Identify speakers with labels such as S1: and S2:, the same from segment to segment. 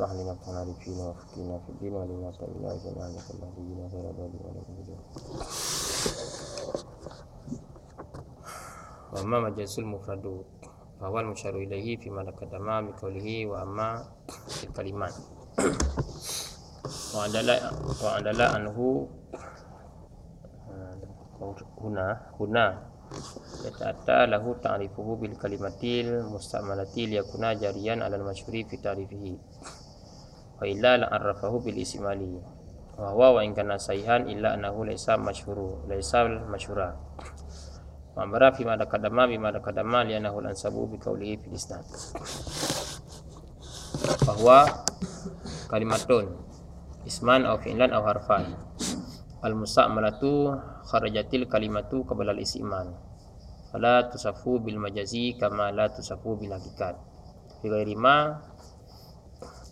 S1: المفتوح لنا كان عارفين وفقنا في الدين ولنا تأويل جميعا لك الله دينا غير ذلك ولا بد وأما مجلس المفرد فهو المشار إليه فيما تقدم بقوله وأما في الكلمات وعدل وعدل عنه هنا هنا wa illa la arrafahu bil ismali wa huwa wa in kana sahihan illa annahu laysa mashhuru laysa mashhura wa amara fi ma taqaddama bi ma taqaddama li annahu lan sabu bi qawlihi fi isnad bahwa kalimatun isman aw fi'lan aw harfan. Al musta'malatu kharajatil kalimatu qabla al isman fala tusafu bil majazi kama la tusafu bil hakikat. Fi ghairi ma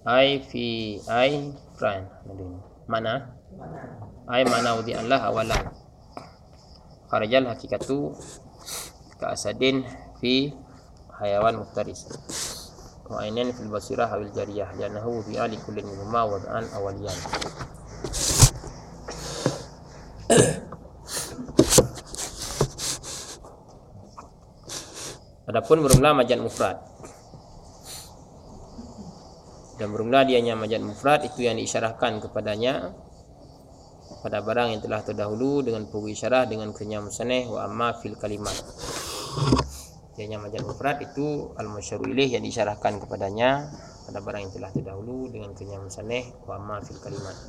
S1: I fi I fran mana? I mana wudi Allah awalan. Kharajal hakikatu ka asadin fi hayawan muftaris. Wa ainan fil basirah wal jariyah yanahu bi ali kullin huma wad'an awaliyan. Adapun bermula majan mufrad. Dan bermula dianya majad mufrad itu yang diisyarahkan kepadanya pada barang yang telah terdahulu dengan punggu isyarah dengan kenyam musaneh wa amma fil kalimat. Dianya majad mufrad itu al-masyaru ilih yang diisyarahkan kepadanya pada barang yang telah terdahulu dengan kenyam musaneh wa amma fil kalimat.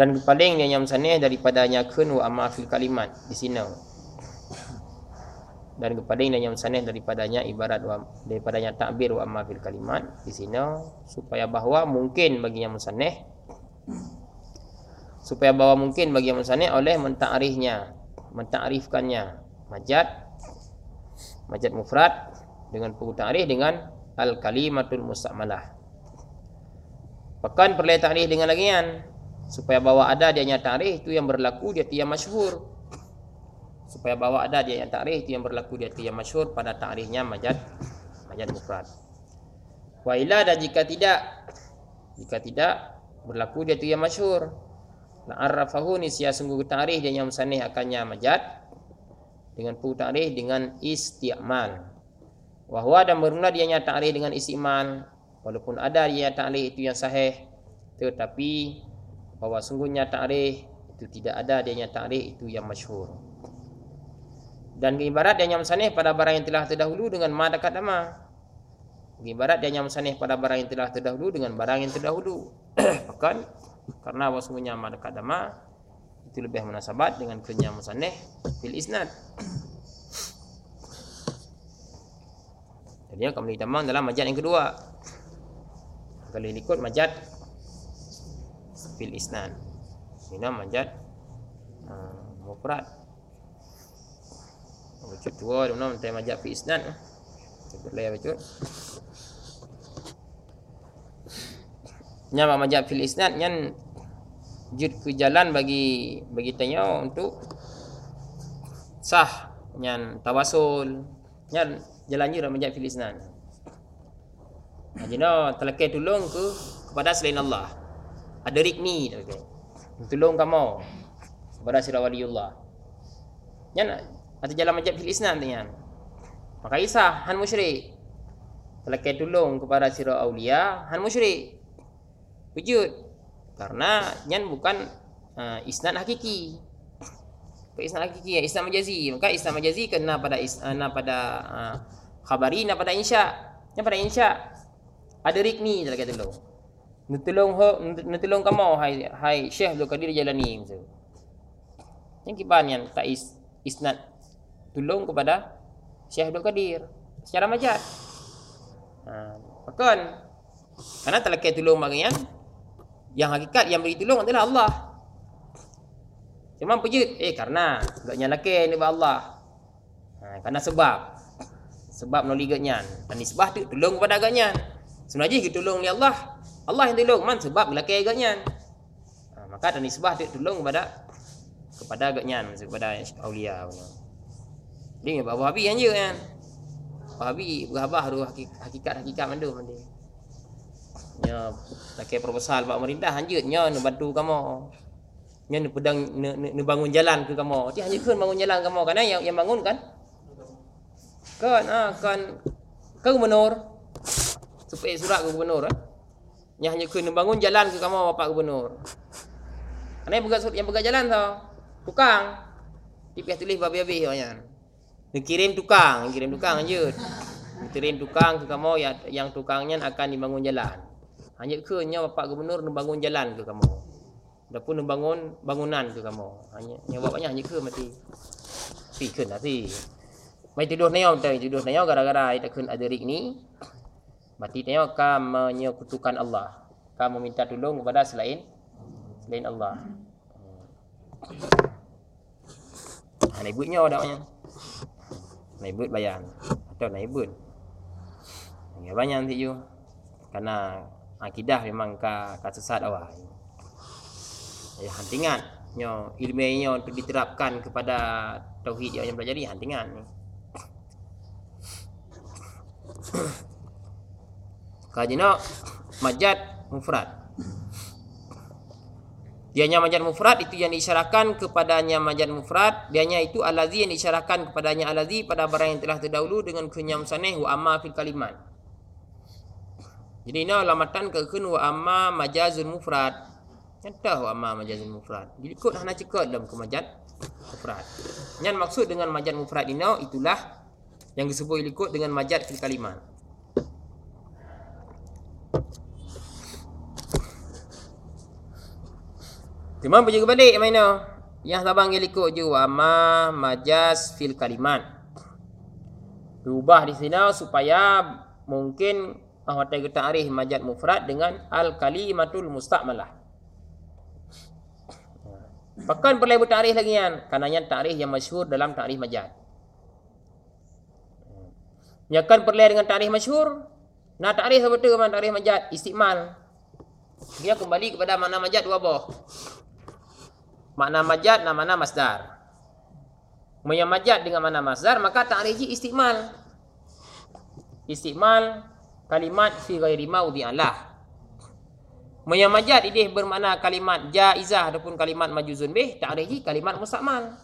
S1: Dan paling yang musaneh daripadanya kun wa amma fil kalimat di sini dan kepada yang sanih daripadanya ibarat wa, daripadanya takbir wa amma fil kalimat. Di sini supaya bahawa mungkin bagi yang musannih supaya bahawa mungkin bagi yang musannih oleh mentakrifnya mentakrifkannya majad majad mufrad dengan punggu takrif dengan al kalimatul musta'malah. Bahkan perlu takrif dengan lagian supaya bahawa ada dia nya takrif itu yang berlaku dia tiada masyhur supaya bawa ada dia yang takrif itu yang berlaku dia itu yang masyhur pada takrifnya majad majad mufrad. Wa ila dan jika tidak jika tidak berlaku dia itu yang masyhur. La arrafahu ni sia sungguh takrif dia yang musannih akannya majad dengan pu takrif dengan isti'mal. Wa huwa dan bermula dia yang takrif dengan isti'mal. Walaupun ada dia takrif itu yang sahih tetapi bahwa sungguhnya takrif itu tidak ada dia yang takrif itu yang masyhur dan ibarat yang sanih pada barang yang telah terdahulu dengan ma dekat nama. Ibarat yang sanih pada barang yang telah terdahulu dengan barang yang terdahulu. Bahkan karena wasmunya ma dekat nama itu lebih munasabat dengan kunya musannih fil isnad. Jadi menjadi tamang dalam majad yang kedua. Kalau ikut majad fil isnad. Ini majad uh, mufrad. Baca tua dia nak mentai majak fi isnad. Cuba layak baca. Nya majak fil isnad nyan jud ke jalan bagi bagi tanya untuk sah nyan tawasul nyan jalan je majak fil isnad. Ajina telekai tolong ke kepada selain Allah. Ada telekai. Tolong kamu kepada sira waliullah. Nyan atau jalan majab fil isnan dengan maka Isa han musyrik. Terlekat tolong kepada sira aulia han musyrik. Wujud. Karena nyan bukan uh, isnan hakiki. Ke isnan hakiki ya isnan majazi. Maka isnan majazi kena pada isnan uh, pada uh, khabari na pada insya. Yang pada insya. Ada rikni terlekat tolong Nutulong ho, nutulong kamu hai hai Syekh Abdul Qadir Jalani. Yang kiban yang tak is isnad tolong kepada Syekh Abdul Qadir secara majaz. Ha, bahkan karena terlekat tolong bagian yang hakikat yang beri tolong adalah Allah. Cuma pejut eh karena gaknya laki ni Allah. Ha, karena sebab sebab melalui gaknya dan nisbah tu tolong kepada gaknya. Sebenarnya kita tolong ni Allah. Allah yang tolong man sebab laki gaknya. Ha, maka dan nisbah tu tolong kepada kepada gaknya kepada aulia. Dia bawa Wahabi yang je kan. Wahabi berhabah tu hakikat-hakikat mana mana. nya pakai proposal pak pemerintah hanjut nya nak bantu kamu nya nak pedang nak bangun jalan ke kamu ti hanjut kan bangun jalan kamu kan yang yang bangun kan kan ah kan ke gubernur supaya surat ke gubernur eh? nya hanya kena bangun jalan ke kamu bapak gubernur Ana yang pegang yang pegang jalan tau. Tukang. Dia tulis babi-babi banyak. Kirim tukang, kirim tukang je. Kirim tukang ke kamu yang, yang tukangnya akan dibangun jalan. Hanya ke nya bapak gubernur nak bangun jalan ke kamu. Dah pun nak bangun bangunan ke kamu. Hanya yang bapaknya hanya ke mati. Pi ke nanti. Mai tidur neo tu, tidur neo gara-gara kita kun ada rik ni. Mati neo kam menyekutukan Allah. Kamu minta tolong kepada selain selain Allah. Ha, naik buatnya ada banyak. Naik buat bayar. Atau naik buat. Ya banyak nanti you. Karena akidah memang ka, ka sesat awal. Ya hantingan. Nyo ilmiahnya untuk diterapkan kepada tauhid yang belajar ni hantingan ni. Kajina majad mufrad. Dianya majad mufrad itu yang diisyaratkan kepadanya majad mufrad. Dianya itu alazi yang diisyaratkan kepadanya alazi pada barang yang telah terdahulu dengan kenyam saneh wa amma fil kalimat. Jadi ini alamatan ke kun wa amma majazul mufrad. Nyata wa amma majazul mufrad. Kod hana cekot dalam kemajad mufrad. Yang maksud dengan majad mufrad ini itulah yang disebut ikut dengan majad fil kalimat. Cuma pergi ke balik mana? Yang tabang dia ikut je wama majas fil kalimat. Diubah di sini supaya mungkin ahwata kita arif majad mufrad dengan al kalimatul musta'malah. Bahkan perlu bertarikh lagi kan? Kerana yang tarikh yang masyhur dalam tarikh majad. Ya kan perlu dengan tarikh masyhur. Nah tarikh betul dengan tarikh majad istimal. Dia kembali kepada makna majad dua boh makna majad dan makna masdar. Maya majad dengan makna masdar maka ta'riji istimal. Istimal kalimat fi ghairi maudhi'an lah. Maya majad ini bermakna kalimat jaizah ataupun kalimat majuzun bih ta'riji kalimat musamal.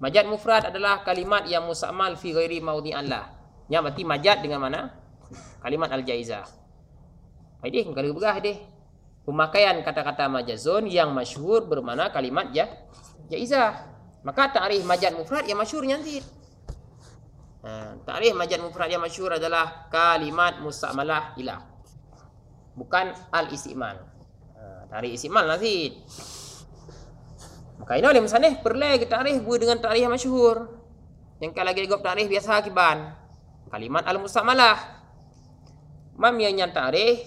S1: Majad mufrad adalah kalimat yang musamal fi ghairi maudhi'an lah. Yang berarti majad dengan mana? Kalimat al-jaizah. Baik deh, kalau bergah deh pemakaian kata-kata majazun yang masyhur bermakna kalimat ya jaizah. Maka ta'rif majaz mufrad yang masyhur nanti. Ha, ta'rif majaz mufrad yang masyhur adalah kalimat musta'malah ilah. Bukan al-istimal. Ha, ta'rif istimal nanti. Maka ini oleh misalnya perlu kita ta'rif dengan ta'rif yang masyhur. Yang kalau lagi gop ta'rif biasa akiban. Kalimat al-musta'malah. Mam yang yang ta'rif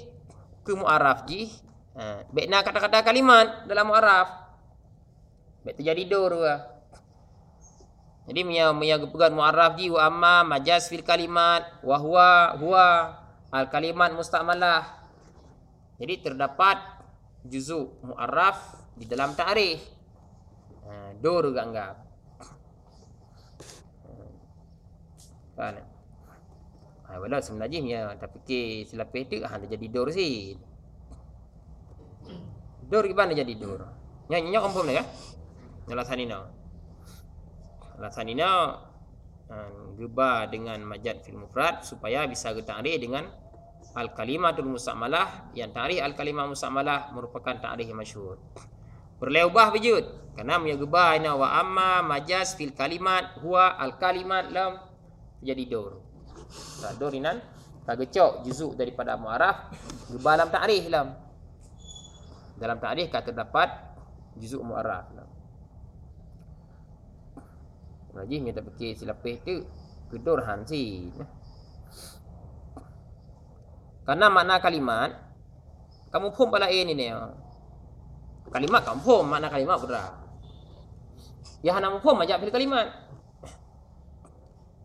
S1: ke Ha, Bekna kata-kata kalimat dalam mu'araf. Bek terjadi dur ke. Jadi punya punya pegang mu'araf ji wa amma majaz fil kalimat wa huwa huwa al kalimat musta'malah. Jadi terdapat juzuk mu'araf di dalam ta'rif. Ha, dur ke anggap. Kan? Ha, walau sebenarnya ni tak fikir silap itu ha, jadi dur sih. Dur gimana jadi dur? Nyanyi nyak umpum ya. Alasan ini. Alasan ini geba dengan majad fil mufrad supaya bisa ta'rif dengan al kalimatul musta'malah yang ta'rif al kalimah musta'malah merupakan ta'rif yang masyhur. Perlu ubah wujud kerana punya geba ina wa amma majaz fil kalimat huwa al kalimat lam jadi dur. Nah, dur ini kagecok juzuk daripada muaraf geba dalam ta'rif lam dalam tarikh kata dapat juzuk mu'arraf ni tak fikir silapih tu kedur hansi. Karena makna kalimat kamu pun pala ini ni. Kalimat kamu pun makna kalimat berah. Ya hana pun majat fil kalimat.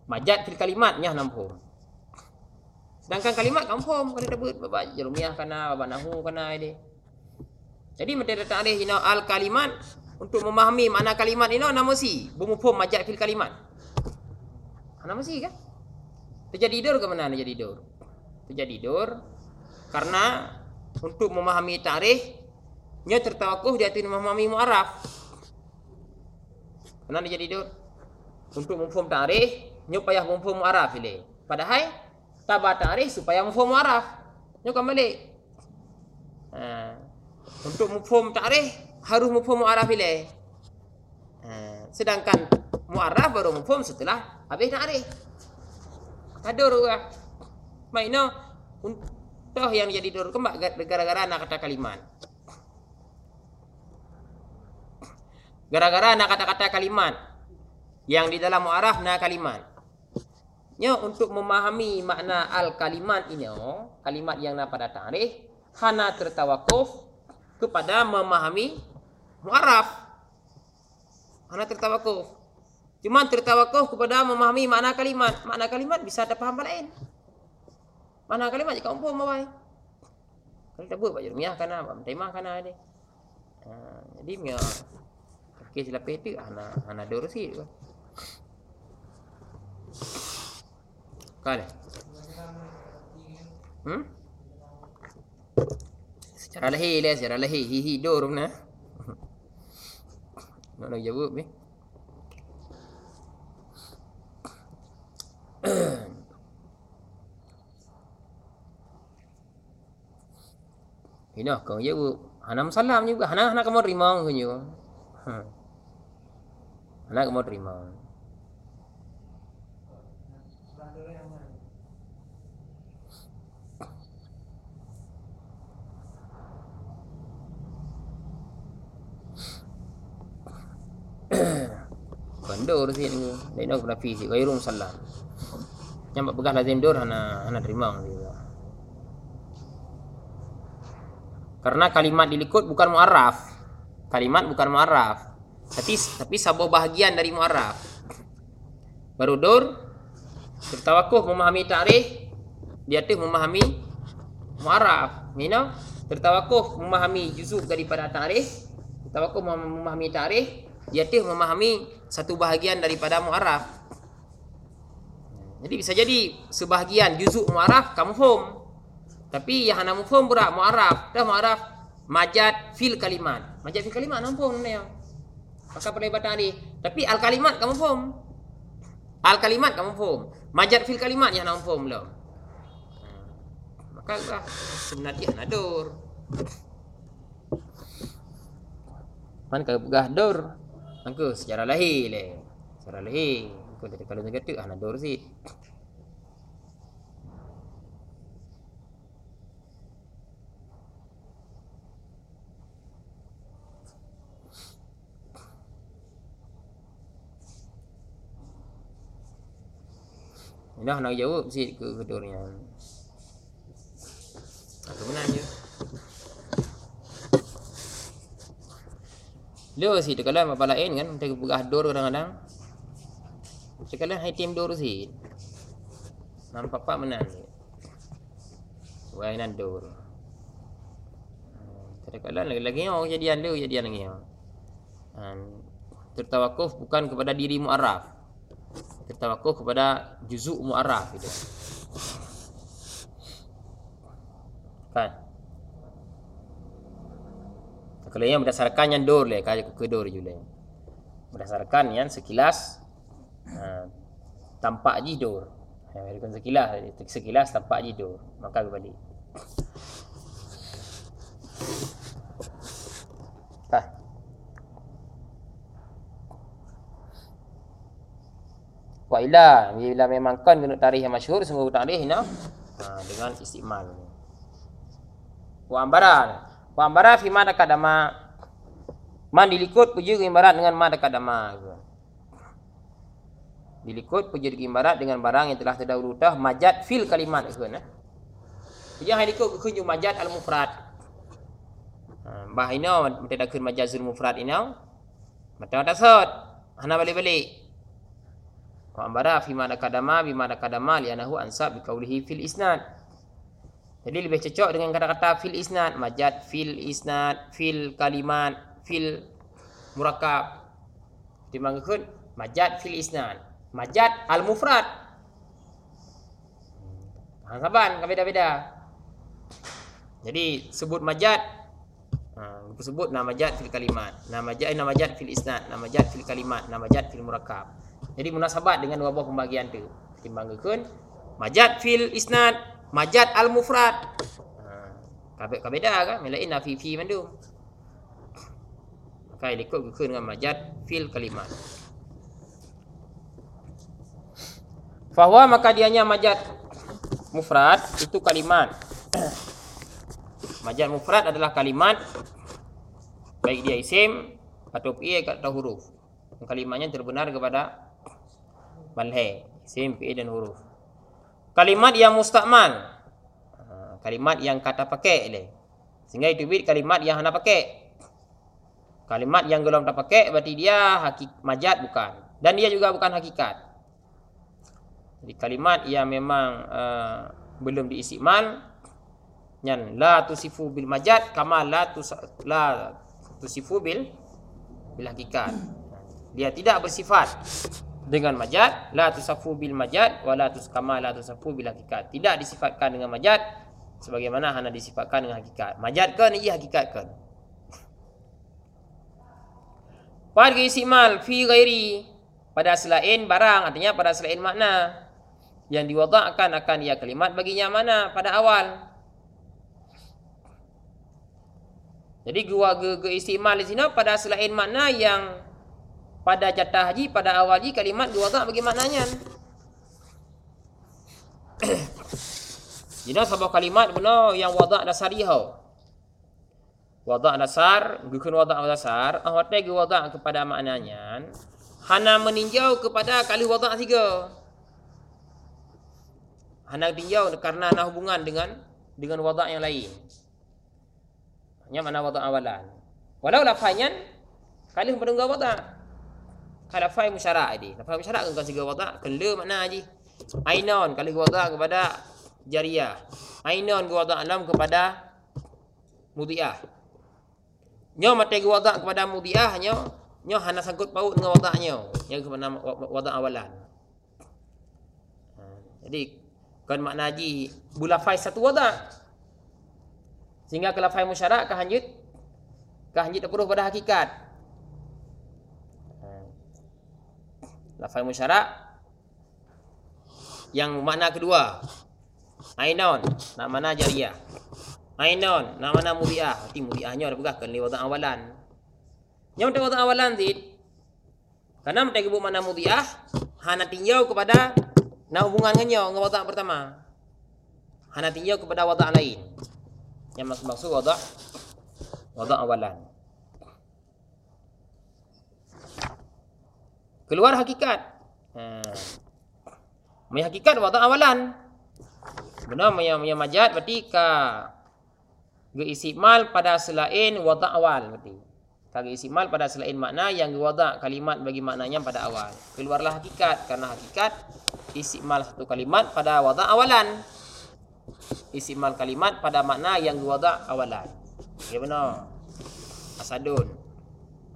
S1: Majat fil kalimat nya hana pun. Sedangkan kalimat kamu pun dah buat bapak jerumiah kana bapak nahu kana ini. Jadi mereka datang alih ina al kalimat untuk memahami makna kalimat ini nama si bermufhum majaz fil kalimat. Nama si kan? Terjadi dur ke mana terjadi dur? Terjadi dur. Karena untuk memahami tarikh nya tertawakuh di atas memahami mu'araf. Kenapa dia jadi dia? Untuk memfaham tarikh, nya payah memfaham mu'araf ini. Padahal tabah tarikh supaya memfaham mu'araf. Nya balik. Ha. Untuk memfaham tarikh harus memfaham mu'araf ini. Ha. Sedangkan mu'araf baru memfaham setelah habis tarikh. Ada orang. Mainnya toh yang jadi dur kembak gara-gara anak kata kalimat. Gara-gara anak kata-kata kalimat yang di dalam mu'araf na kalimat. Nya untuk memahami makna al kalimat ini, kalimat yang na pada tarikh, hana tertawakuf kepada memahami mu'araf. Hana tertawakuf. Cuma tertawakuf kepada memahami makna kalimat. Makna kalimat bisa ada paham lain. Mana kalimat jika umpam mawai. Kalau tak buat baju miah kana, tema kana ni. Ha, jadi miah. Okey sila peti ana ana dorsi. Kale. Hmm? Secara lehi le, secara lehi hi hi dor na. Nak nak jawab ni. Ini kau je Hana salam juga. Hana hana kamu terima kau. Ha. Hana kamu terima. Bandor sih ni. Dia nak nafi sih. Gairum salam. Yang pegang lazim dor hana hana terima. Karena kalimat dilikut bukan muaraf. Kalimat bukan muaraf. Tapi tapi sebuah bahagian dari muaraf. Baru dur tertawakuh memahami tarikh dia tu memahami muaraf. Mina tertawakuh memahami juzuk daripada tarikh. Tertawakuh memahami tarikh tu memahami satu bahagian daripada muaraf. Jadi bisa jadi sebahagian juzuk muaraf kamu faham. Tapi yang nak mufhum pura muaraf, dah muaraf majad fil kalimat. Majad fil kalimat mufhum ni. Maka perlibatan ni. Tapi al kalimat kamu faham. Al kalimat kamu faham. Majad fil kalimat yang nak mufhum belum. Maka lah sebenarnya nadur. Man kau pegah dur. Angku secara lahir le. Secara lahir. Kau kalau negatif ah nadur sih. Dah nak jawab mesti ke kedurnya. Aku menang je. Dia si kalau apa lain kan buka dor kadang-kadang. Sekali hai tim dor si. Nampak pak menang. Wah nan dor. Kadang-kadang lagi-lagi oh jadian dia jadian lagi. Tertawakuf bukan kepada diri mu'araf tertawakuh kepada juzuk mu'araf itu. Kan? Yang berdasarkan yang dor le, kaya ke dor juga. Berdasarkan yang sekilas ha, tampak je dor. Ha, sekilas, sekilas tampak je dor. Maka kembali. Wa ila bila memang kan guna tarikh yang masyhur sungguh tarikh ni ha, dengan istimal. Wa ambara. Wa ambara fi ma kadama man dilikut puji imbarat dengan ma kadama. Dilikut puji imbarat dengan barang yang telah terdahulu dah majad fil kalimat itu kan. Puji hai likut kunjung majad al mufrad. Ha, bah ini mesti dak kun majazul mufrad ini. Mata tak sot. Hana balik-balik. Wa ambara fi mana kadama bi mana kadama li anahu ansab bi qawlihi fil isnad. Jadi lebih cocok dengan kata-kata fil isnad, majad fil isnad, fil kalimat, fil murakkab. Dimangkun majad fil isnad. Majad al mufrad. Ha saban beda-beda. Jadi sebut majad ha, sebut nama majad fil kalimat. Nama majad nama majad fil isnad, nama majad fil kalimat, nama majad fil murakkab. Jadi munasabat dengan dua buah pembagian tu. Timbangkan majad fil isnad, majad al mufrad. Ha, kabeh kabeda kan? Melain fi fi mandum. Maka ikut ke dengan majad fil kalimat. Fahuwa maka dianya majad mufrad itu kalimat. majad mufrad adalah kalimat baik dia isim atau fi'il atau huruf. Kalimatnya terbenar kepada malhe, isim, fi'il dan huruf. Kalimat yang mustakmal. Ha, kalimat yang kata pakai le. Sehingga itu bit kalimat yang hendak pakai. Kalimat yang belum terpakai berarti dia hakik majad bukan. Dan dia juga bukan hakikat. Jadi kalimat yang memang uh, belum diistimal yang la tusifu bil majad kama la tus la tusifu bil bil hakikat. Dia tidak bersifat dengan majad la tusafu bil majad wala tus kama la tusafu bil hakikat. Tidak disifatkan dengan majad sebagaimana hanya disifatkan dengan hakikat. Majad kan ia hakikat kan. Pada isimal fi ghairi pada selain barang artinya pada selain makna yang diwadakkan akan ia kalimat baginya mana pada awal. Jadi gua ge, ge istimal di sini pada selain makna yang pada jatah haji pada awal haji kalimat diwadak bagi maknanya. Jadi sebuah kalimat benar yang wadak dasariah wadah dasar gukun wadah dasar ahwat lagi wadah kepada maknanya. Hana meninjau kepada kali wadah tiga. Hana tinjau karena ada hubungan dengan dengan wadah yang lain. Hanya mana wadah awalan. Walau lafaznya kali mendengar wadah kalau fai musyarak ini lafaz musyarak kan tiga wadah kela makna aji ainon kali wadah kepada jariah ainon wadah alam kepada mudiah Nyo mati wadak kepada mudiah nyo nyo hana sangkut paut dengan wadaknya yang kepada wadak awalan. Ha, jadi kan makna haji bulafai satu wadak. Sehingga kalau fai musyarak ke hanjut terperuh pada hakikat. Lafai musyarak yang makna kedua Ainon, nak mana jariah. Ainon, nama nama mudiah. Berarti mudiahnya ada pegah kan lewat awalan. Yang lewat awalan zid. Karena mereka sebut mana mudiah, hana tinjau kepada na hubungan dengan dengan wadah pertama. Hana tinjau kepada wadah lain. Yang maksud maksud wadah wadah awalan. Keluar hakikat. Ha. hakikat wadah awalan. Benar yang yang majat berarti ka Geisimal pada selain wadah awal berarti. Kagi isimal pada selain makna yang wadah kalimat bagi maknanya pada awal. Keluarlah hakikat karena hakikat isimal satu kalimat pada wadah awalan. Isimal kalimat pada makna yang wadah awalan. Ya benar. Asadun.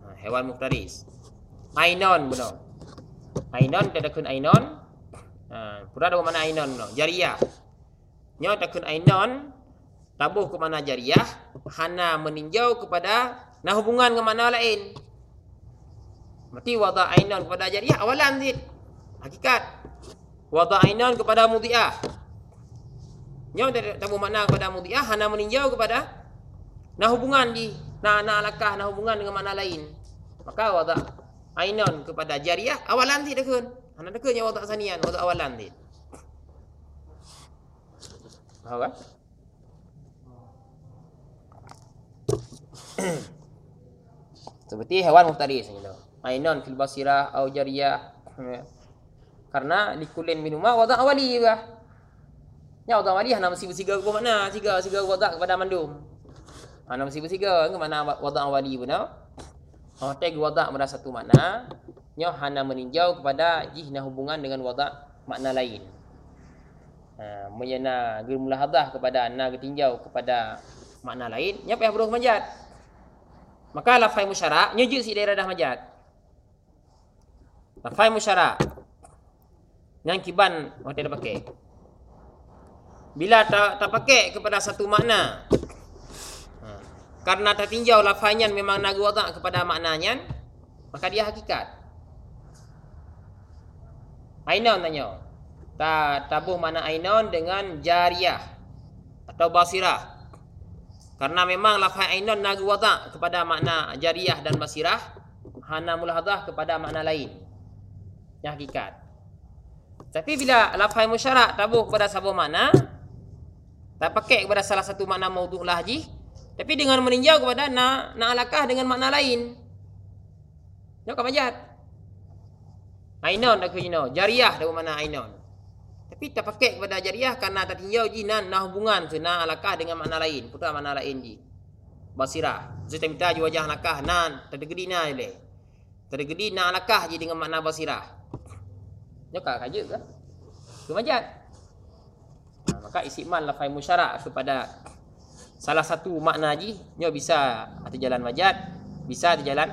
S1: Ha, hewan muftaris. Ainon benar. Ainon tidak kun ainon. Ha, pura ada mana ainon benar. Jariyah. Nyo tak kun ainon tabuh ke mana jariah hana meninjau kepada nah hubungan ke mana lain berarti wada ainan kepada jariah awalan zid hakikat wada ainan kepada mudhiah nyo tabuh makna kepada mudhiah hana meninjau kepada nah hubungan di nah nah lakah nah hubungan dengan mana lain maka wada ainan kepada jariah awalan zid dekun hana dekun nya wada sanian wada awalan zid Faham kan? Seperti hewan muftaris gitu. Ainon fil basirah au jariyah. Karena likulin minuma wadah awali juga. Ya wadah awali hana mesti bersiga ke mana? Siga siga wadah kepada mandum. Hana mesti bersiga ke mana wadah awali benar? Oh, tag wadah pada satu makna. Nyo hana meninjau kepada jihna hubungan dengan wadah makna lain. Ha, menyena gurmulahadah kepada na ketinjau kepada makna lain. Nya payah beruh manjat. Maka lafai musyara nyujuk si daerah dah majat. Lafai musyara yang kiban waktu dia pakai. Bila tak tak pakai kepada satu makna, karena tertinjau lafaznya memang nagu wadah kepada maknanya maka dia hakikat. Ainon tanya. Ta tabuh mana ainon dengan jariyah atau basirah. Karena memang lafaz ainon nagu wadah kepada makna jariyah dan basirah hana mulahadzah kepada makna lain. Yang hakikat. Tapi bila lafaz musyarak tabuh kepada satu makna tak pakai kepada salah satu makna maudhu' lahji tapi dengan meninjau kepada nak nak alakah dengan makna lain. Nak apa jahat? Ainon dah kena. Jariah dah mana ainon. Tapi tak pakai kepada jariah kerana tak tinjau jinan nah hubungan tu nak alakah dengan makna lain. Putar makna lain ji. Basirah. Saya minta ju wajah alakah nan tergedi na. Tergedi na alakah ji dengan makna basirah. Nak kaja ke? Kemajat. Nah, maka istimal lafai musyarak kepada salah satu makna haji nyo bisa atau jalan majad bisa atau jalan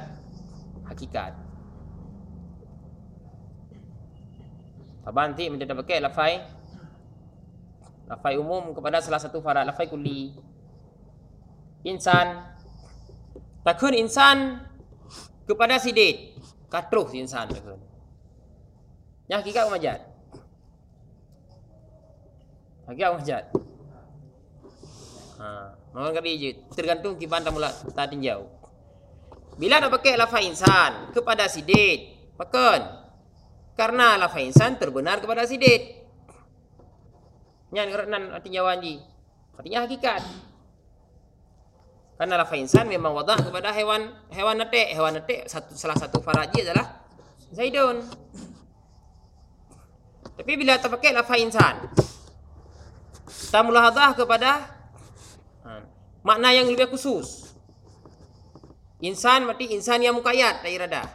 S1: hakikat. Taban nanti menjadi pakai lafai. Lafai umum kepada salah satu farad lafai kuli insan. Takun insan kepada sidik. Katruh insan takun. Yang hakikat majad hakikat majad Ha, Mohon kami je. Tergantung kiban tamula tak tinjau. Bila nak pakai lafaz insan kepada sidid, pakon. Karena lafaz insan terbenar kepada sidid. Nyan kerana tinjauan ji. Artinya hakikat. Karena lafaz insan memang wadah kepada hewan hewan netek. Hewan netek satu, salah satu faraji adalah Zaidun. Tapi bila terpakai lafaz insan, tamulahadah kepada makna yang lebih khusus. Insan berarti insan yang mukayat tak irada.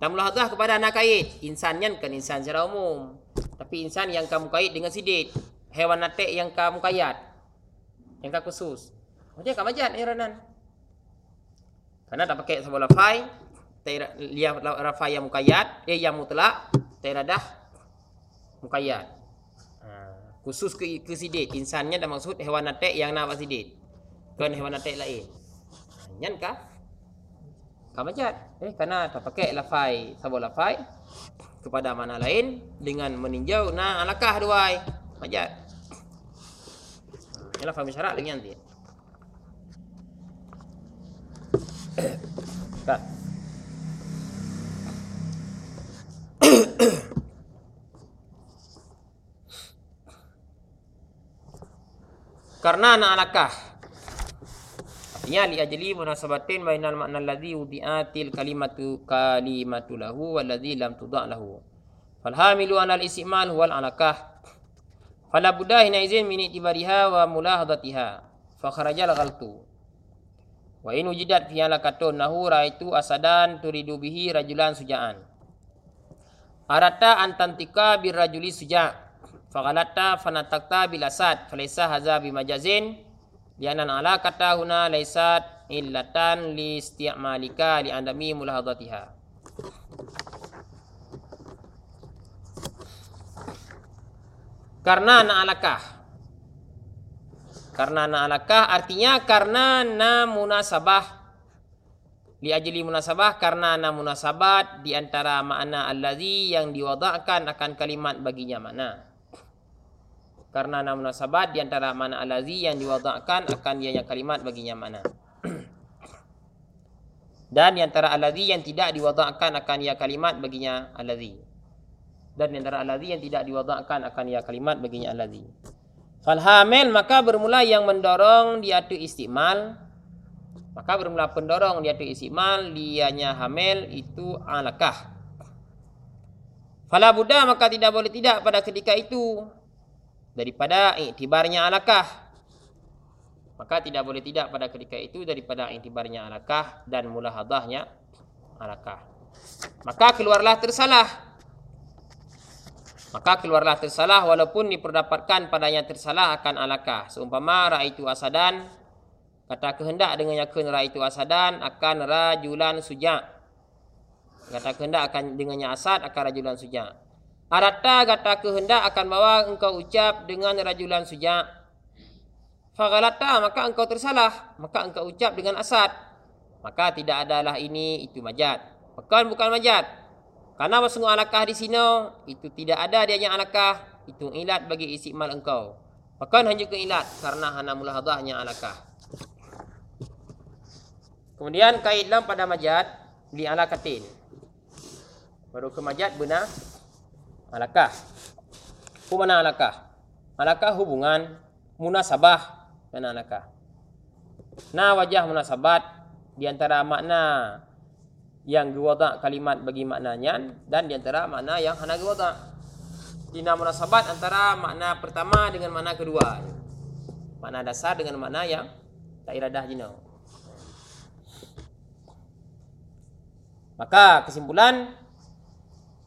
S1: Dan mulahadzah kepada anak kait. Insannya kan insan secara umum. Tapi insan yang kamu kait dengan sidik. Hewan natek yang kamu kayat. Yang kamu khusus. Macam kamu ajat iranan. Karena tak pakai sebuah lafai. Lihat lafai yang mukayat. Eh yang mutlak. Tak irada. Mukayat. Ha, khusus ke, ke sidik. Insannya dah maksud hewan natek yang nak sidik kan hewan natik lain. Nyan? Kamu jat. Eh, kerana tak pakai lafai, sabuk lafai kepada mana lain dengan meninjau na alakah duai. Majat. Ini lafai syarat lagi nanti. Kak. Karena anak alakah Ya li ajli munasabatin bainal makna alladhi udiatil kalimatu kalimatu lahu walladhi lam tuda' lahu. Fal hamilu ala al-istimal huwa al-alaqah. Fala budda hina izin min itibariha wa mulahadatiha. Fa kharaja al-ghaltu. Wa in wujidat fi alaqatun nahu raitu asadan turidu bihi rajulan sujaan. Arata antantika bir rajuli suja'. Fa ghalata fanatakta bil asad. Falaysa hadza bimajazin. Lianan ala kata huna laisat illatan li isti'malika li andami mulahadatiha. Karena na alakah. Karena na alakah artinya karena na munasabah li ajli munasabah karena na munasabat di antara makna allazi yang diwadahkan akan kalimat baginya mana karena nama munasabat di antara mana alazi yang diwadakkan akan dianya kalimat baginya mana. Dan di antara alazi yang tidak diwadakkan akan ia kalimat baginya alazi. Dan di antara alazi yang tidak diwadakkan akan ia kalimat baginya alazi. Fal hamil maka bermula yang mendorong dia tu istimal. Maka bermula pendorong dia tu istimal dianya hamil itu alakah. Fala buddha maka tidak boleh tidak pada ketika itu daripada iktibarnya alakah. Maka tidak boleh tidak pada ketika itu daripada iktibarnya alakah dan mulahadahnya alakah. Maka keluarlah tersalah. Maka keluarlah tersalah walaupun diperdapatkan padanya tersalah akan alakah. Seumpama raitu asadan kata kehendak dengan yakin raitu asadan akan rajulan suja kata kehendak akan dengannya asad akan rajulan suja Arata kata kehendak akan bawa engkau ucap dengan rajulan suja. Faghalata maka engkau tersalah, maka engkau ucap dengan asad. Maka tidak adalah ini itu majad. Bukan bukan majad. Karena bersungguh alakah di sini itu tidak ada dia yang alakah itu ilat bagi istimal engkau. Bukan hanya ke ilat karena hana mulahadahnya alakah. Kemudian kaitlah pada majad li alakatin. Baru ke majad benar alakah. Hubungan alakah. Alakah hubungan munasabah dan anakah. Na wajah munasabat di antara makna yang gewada kalimat bagi maknanya dan di antara makna yang hana gewada. Dina munasabat antara makna pertama dengan makna kedua. Makna dasar dengan makna yang tak iradah jina. Maka kesimpulan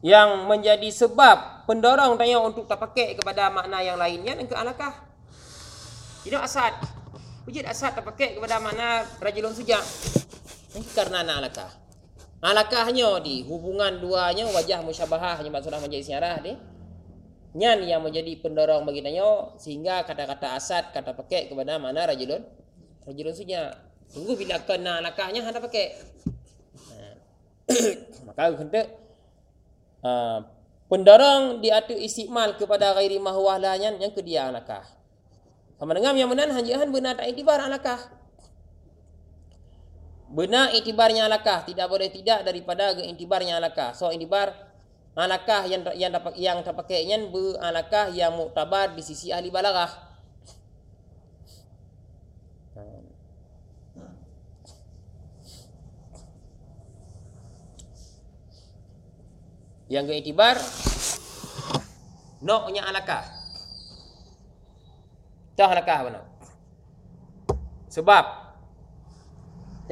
S1: yang menjadi sebab pendorong tanya untuk tak pakai kepada makna yang lainnya dan ke alakah tidak asad. Wujud asad terpakai kepada mana rajulun sujak. Ini karena anak alakah. Alakahnya di hubungan duanya wajah musyabahah hanya maksudnya menjadi siarah di. Nyan yang menjadi pendorong bagi tanya sehingga kata-kata asad kata pakai kepada mana rajulun rajulun sujak. Tunggu bila kena alakahnya hendak pakai. Maka hendak uh, pendorong diatur istimal kepada ghairi mahwahlahnya yang kedia alakah. Sama dengan yang benar hanjahan benar tak itibar alakah. Benar itibarnya alakah. Tidak boleh tidak daripada itibarnya alakah. So itibar alakah yang yang dapat yang terpakainya be alakah yang muktabar di sisi ahli balaghah. Yang ke itibar noknya alakah. Tahu halakah mana? Sebab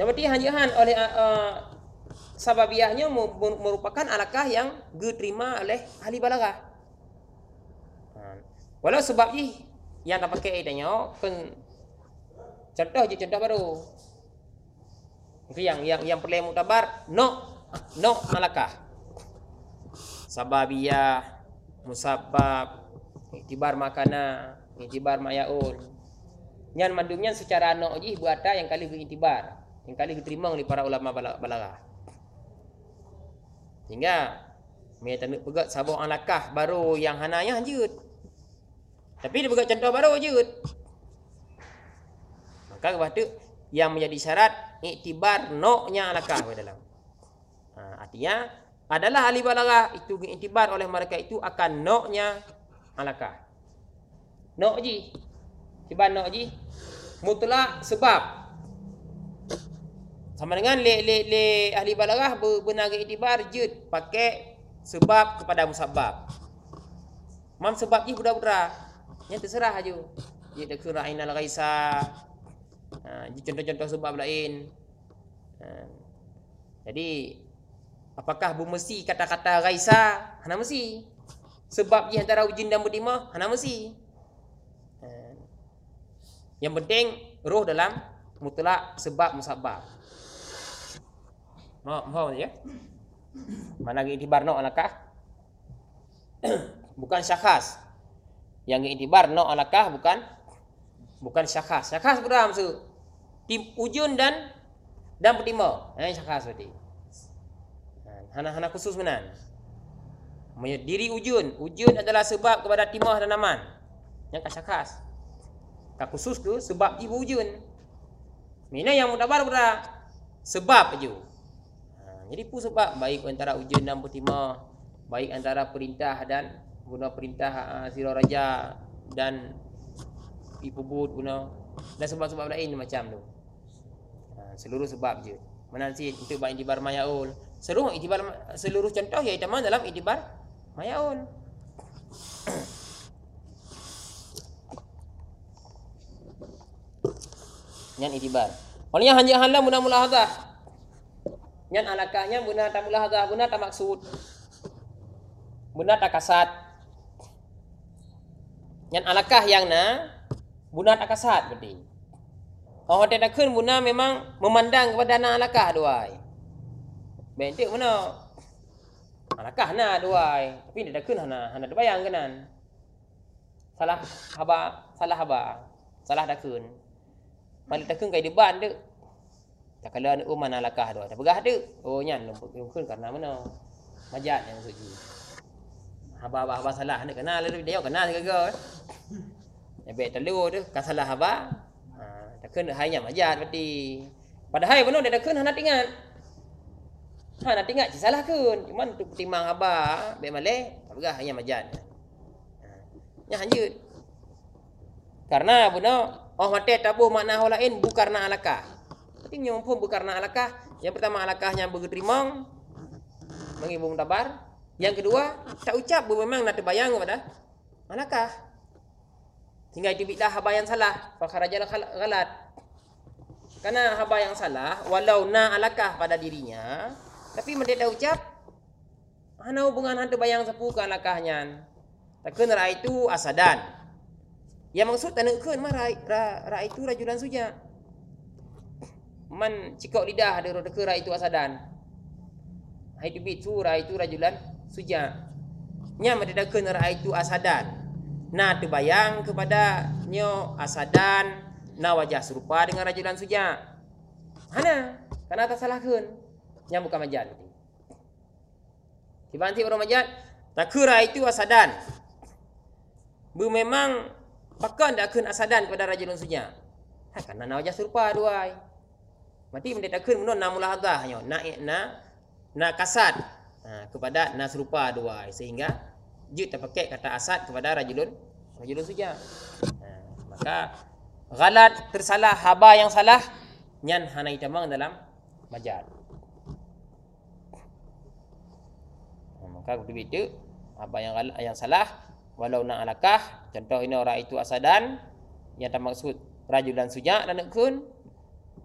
S1: yang berarti hanyahan oleh uh, sababiahnya merupakan alakah yang diterima oleh ahli balaghah. Ha. Walau sebab ni yang tak pakai tanya pen contoh je contoh baru. Yang yang yang perlu mutabar no no alakah. Sababiyah musabab itibar makanan Intibar mayaun. Nyan mandumnya secara anak ji buata yang kali intibar. Yang kali diterima oleh para ulama balaghah. Sehingga mai tanda pegat sabuk alakah baru yang hananya hanjut. Tapi dia pegat contoh baru hanjut. Maka waktu yang menjadi syarat iktibar noknya alakah dalam. Ha, artinya adalah ahli balaghah itu iktibar oleh mereka itu akan noknya alakah. Nok ji. Tiba nok ji. Mutlak sebab. Sama dengan le le le ahli balaghah benar itibar jud pakai sebab kepada musabab. Mam sebab ji budak-budak. Yang terserah aja. Dia tak kira ainal ghaisa. Ha, contoh-contoh sebab lain. Ha. Jadi apakah bermesti kata-kata ghaisa? Hana mesti. Sebab di antara ujin dan berdima, hana mesti. Yang penting roh dalam mutlak sebab musabab. Mau mau ya? Mana lagi itibar no alakah? bukan syakhas. Yang itibar no alakah bukan bukan syakhas. Syakhas berapa maksud? Tim ujun dan dan pertima. Ini syakhas berarti. Hana-hana khusus menan. Diri ujun. Ujun adalah sebab kepada timah dan aman. Yang syakhas tak khusus tu sebab ibu ujun. Mina yang mudabar pula sebab aja. Ha, jadi pu sebab baik antara ujun dan putima, baik antara perintah dan guna perintah uh, sira raja dan ibu bud guna dan sebab-sebab lain macam tu. Ha, seluruh sebab je. Mana si untuk baik itibar mayaul. Seluruh itibar seluruh contoh ya dalam itibar mayaul. Nyan itibar. Olehnya hanya hala muna mulahadah. Nyan alakahnya muna tak mulahadah, muna tak maksud. Muna tak kasat. Nyan alakah yang na muna tak kasat berarti. Oh tidak kun muna memang memandang kepada anak alakah duai. Bentik mana? Alakah na duai. Tapi tidak kun hana hana bayang kanan. Salah haba, salah haba. salah dah kun mana dah kun kai deban de tak kala oh mana lakah tu tak pegah de oh nyan kun karena mana? Majat yang maksud haba haba haba salah ni kenal dia dia kenal juga ya bet telu tu kan salah haba. Ha kena hanya majat berarti. Padahal benar dia dah kena nak ingat Ha nak tengok salah kun. Cuma tu timbang haba, be maleh, tak pegah hanya majat. Ya hanyut. Karena benar oh mati tabuh makna hal lain bukan alakah. Tapi nyom pun bukan alakah. Yang pertama alakahnya bergerimong mengibung tabar. Yang kedua tak ucap memang nak terbayang pada alakah. Sehingga itu bidah haba yang salah. Fakharajal galat. Karena haba yang salah, walau na alakah pada dirinya, tapi mereka dah ucap, mana hubungan hantu bayang sepuh ke alakahnya? Tak kena rai itu asadan. Yang maksud tak nak kena rai, rai, itu rajulan suja. Man cikok lidah ada roda ke itu asadan. Hai tu bitu rai itu rajulan suja. Nya kena rai itu asadan. Nah terbayang kepada nyo asadan na wajah serupa dengan rajulan suja. Hana, karena tak salah kun. Yang bukan majad. Tiba-tiba orang majad, tak kira itu asadan. Memang pakan dak kun asadan kepada raja lun sunya. Ha kan na wajah serupa dua. Mati mendet dak kun menon namulah agahnya. Na na na kasat ha, kepada na serupa dua sehingga jut terpakai kata asad kepada rajulun rajulun suja. Ha, maka galat tersalah haba yang salah nyan hanai tamang dalam majal. Maka begitu apa yang yang salah walau nak alakah contoh ini orang itu asadan yang tak maksud rajulan sujak dan kun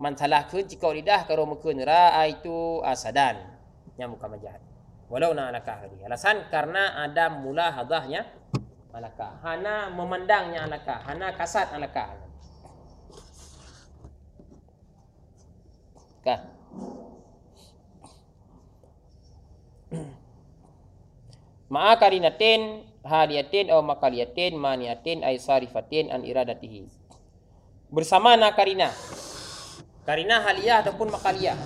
S1: man salah kun jika lidah karo mukun ra itu asadan. Yang bukan majad walau nak alakah tadi alasan karena ada mula hadahnya alakah. Hana memandangnya alakah. Hana kasat alakah. Kah Ma'a karinatin haliyatin atau makaliyatin maniyatin ay sarifatin an iradatihi. Bersama na karina. Haliyah ataupun makaliyah.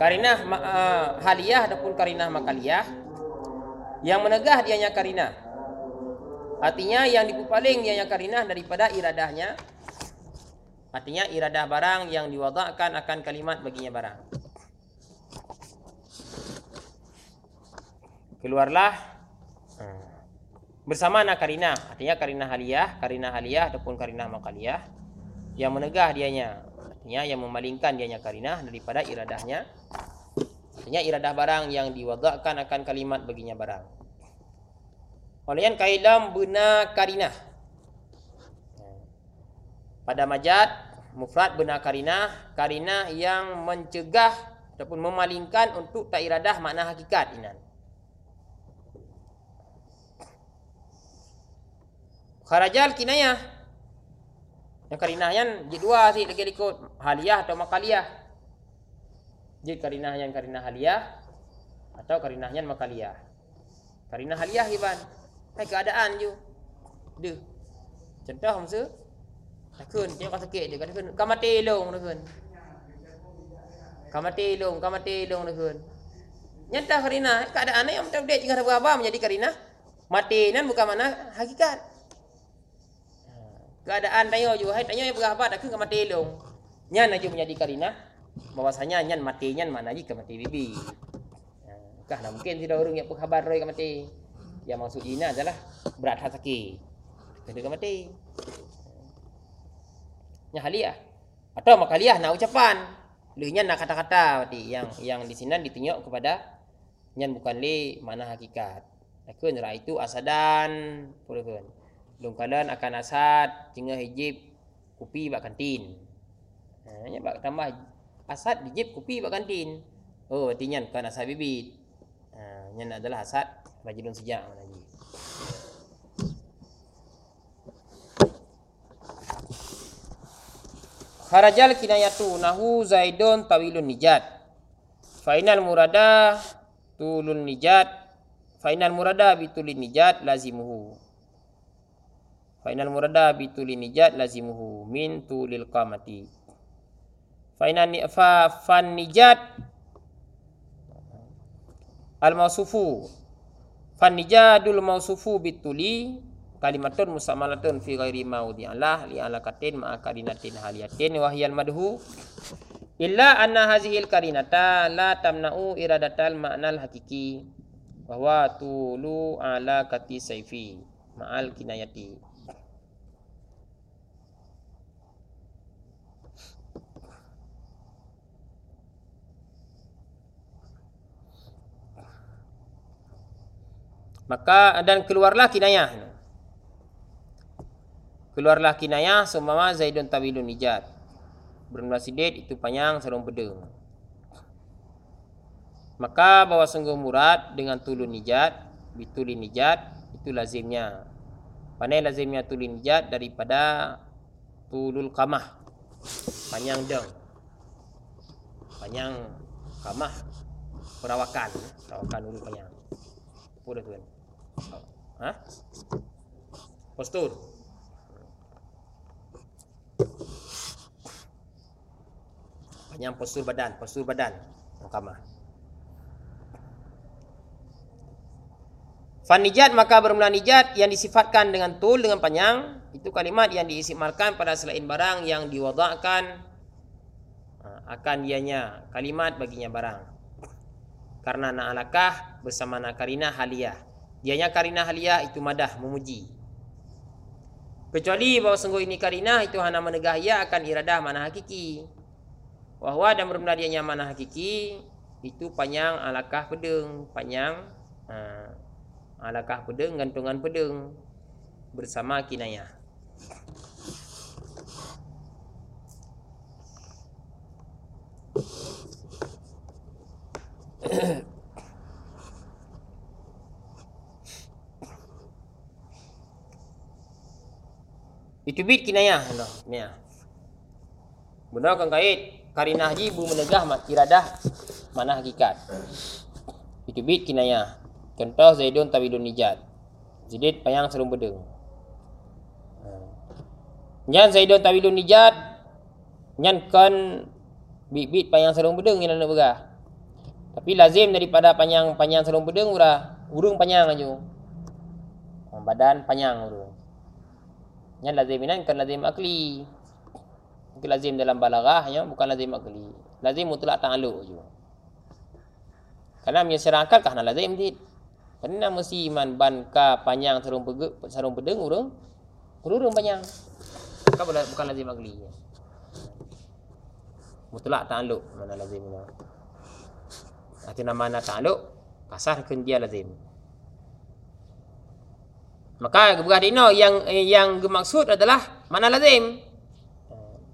S1: Karina uh, haliyah ataupun karina makaliyah yang menegah dianya karina. Artinya yang dipupaling dianya karina daripada iradahnya Artinya iradah barang yang diwadakkan akan kalimat baginya barang. Keluarlah hmm, bersama nak karina. Artinya karina haliyah, karina haliyah ataupun karina makaliyah yang menegah dianya. Artinya yang memalingkan dianya karina daripada iradahnya. Artinya iradah barang yang diwadakkan akan kalimat baginya barang. Oleh yang kailam benar karinah pada majad mufrad benar karinah karinah yang mencegah ataupun memalingkan untuk tak iradah makna hakikat inan. Kharajal kinayah. Yang karinah yang jid dua sih lagi ikut. Haliyah atau makaliyah. Jid karinah yang karinah haliyah atau karinah yang makaliyah. Karinah haliyah iban hai keadaan ju deh contoh maksud Tengok sakit dia. Kun, kau kun. Kau kau mati long dah kun. Nyata Karina, keadaan yang macam dia jika apa menjadi Karina. Mati nan bukan mana hakikat. Keadaan tanya juga, hai tanya berapa dah kun kau mati long. Nyan aja menjadi Karina. Bahwasanya nyan mati nyan mana aja ke mati bibi. Kah nak mungkin tidak orang yang khabar roy ke mati. Yang maksud ini adalah berat sakit. Kena ke mati nya haliah. Atau makaliah nak ucapan. Lehnya nak kata-kata. Berarti yang yang di sini ditunjuk kepada nyan bukan li mana hakikat. Akun ra itu asadan pulun lung kalan akan asad tinggal hijib kopi bak kantin. Ha nya bak tambah asad hijib kopi bak kantin. Oh berarti nyan kan asad bibit. Ha nyan adalah asad bajulun sejak lagi Harajal kinayatu nahu zaidun tawilun nijat. Fainal murada tulun nijat. Fainal murada bitulin nijat lazimuhu. Fainal murada bitulin nijat lazimuhu min tulil qamati. Fainal ni fa fan nijat al mausufu fan nijadul mausufu bituli kalimatun musamalatun fi ghairi maudi Allah li ala katin ma karinatin haliyatin wa hiyal madhu. Illa anna hazihil karinata la tamna'u iradatal ma'nal hakiki. Bahwa tulu ala kati saifi. Ma'al kinayati. Maka dan keluarlah kinayah keluarlah kinayah seumpama Zaidun tawilun nijat. Bermula sidit itu panjang sarung pedang. Maka bahawa sungguh murad dengan tulun nijat, bitulin nijat, itu lazimnya. Pandai lazimnya tulun nijat daripada tulul kamah. Panjang deng. Panjang kamah. Perawakan. Perawakan dulu panjang. Apa dah tuan? Ha? Postur. Panjang postur badan, postur badan. Mukamah. Fanijat maka bermula nijat yang disifatkan dengan tul dengan panjang itu kalimat yang diisimalkan pada selain barang yang diwadakkan ha, akan dianya kalimat baginya barang. Karena na'alakah bersama nakarina haliyah. Dianya karina haliyah itu madah memuji. Kecuali bahawa sungguh ini karinah itu hanya menegah ia akan iradah mana hakiki. Wahwa dan bermula dia mana hakiki itu panjang alakah pedeng, panjang ha, alakah pedeng gantungan pedeng bersama kinayah. Itu bit kinayah no, ya. Benar kan kait karinah ji bu menegah mak iradah mana hakikat. Itu bit kinayah. Contoh Zaidun tawidun nijat. Zidit payang serung bedeng. Nyan Zaidun tawidun nijat. Nyan kan bit-bit payang serung bedeng yang nak berah. Tapi lazim daripada panjang panjang serung bedeng urah urung panjang aja. Badan panjang urung. Yang lazim ini bukan lazim akli. Itu lazim dalam balaghah ya, bukan lazim akli. Lazim mutlak ta'alluq je. Karena punya secara akal kah lazim dit. Kerana mesti iman ban ka panjang sarung pege sarung pedeng urung. Urung panjang. Kau bukan lazim akli. Mutlak ta'alluq mana lazim ini. Artinya mana ta'alluq kasar kan dia lazim. Maka dino yang yang dimaksud adalah mana lazim.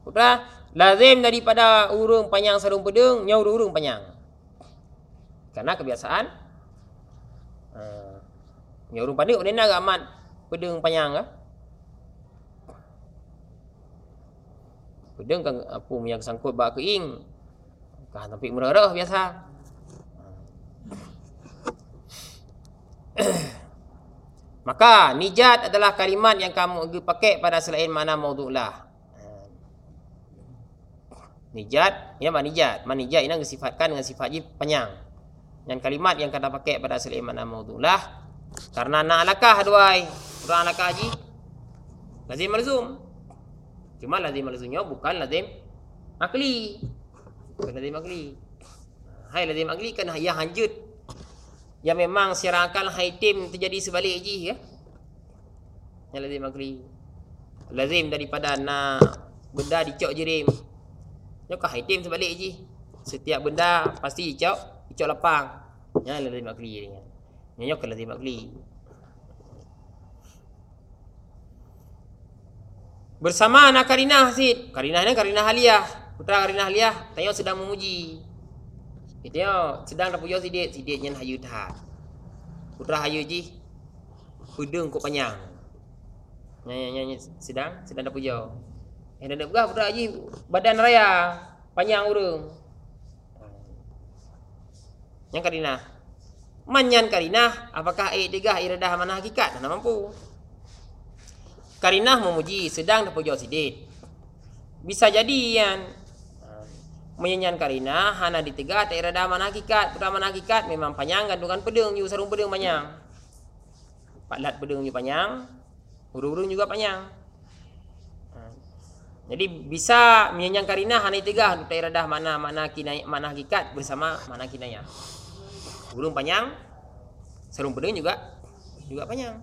S1: Sudah lazim daripada urung panjang sarung pedung nyaur urung panjang. Karena kebiasaan uh, nyaur urung pandai udah agak aman pedung panjang ke? Pedung kan apa yang sangkut bak keing. Kan tapi merah biasa. Maka nijat adalah kalimat yang kamu pakai pada selain mana maudhu'lah. Nijat, ya mana nijat? Mana nijat ini disifatkan dengan sifat je panjang. Dan kalimat yang kata pakai pada selain mana maudhu'lah. Karena nak alakah aduai. Kurang alakah haji. Lazim malzum. Cuma lazim malzumnya bukan lazim akli. Bukan lazim akli. Hai lazim akli kan yang hanjut yang memang secara akal haitim terjadi sebalik je ya. Yang lazim akli. Lazim daripada nak benda dicok jerim. Yang kah haitim sebalik je. Setiap benda pasti dicok, dicok lapang. Yang lazim akli ni. Yang kan lazim akli. Bersama anak Karinah Sid. Karinah ni Karinah Haliyah. Putra Karinah Haliyah. Tanya sedang memuji. Tengok sedang dah puyo sidik, sidik nyen hayu tahat. Putra hayu ji. Hudung kok panjang. Nyanyi nyanyi sedang sedang dah puyo. Eh dah dah putra haji badan raya panjang urung. Yang kadina. Manyan karinah, apakah ayat tiga iradah mana hakikat? Mana mampu. Karinah memuji, sedang terpuji sidit. Bisa jadi yang menyanyian karinah, hana tiga tak iradah mana hakikat. Pada mana hakikat memang panjang kandungan pedung, yu sarung pedung panjang. Paklat pedung yu panjang, hurung-hurung juga panjang. Jadi bisa menyanyian karinah hana tiga tak iradah mana mana kinayah mana hakikat bersama mana kinayah. Burung panjang, serung pedang juga juga panjang.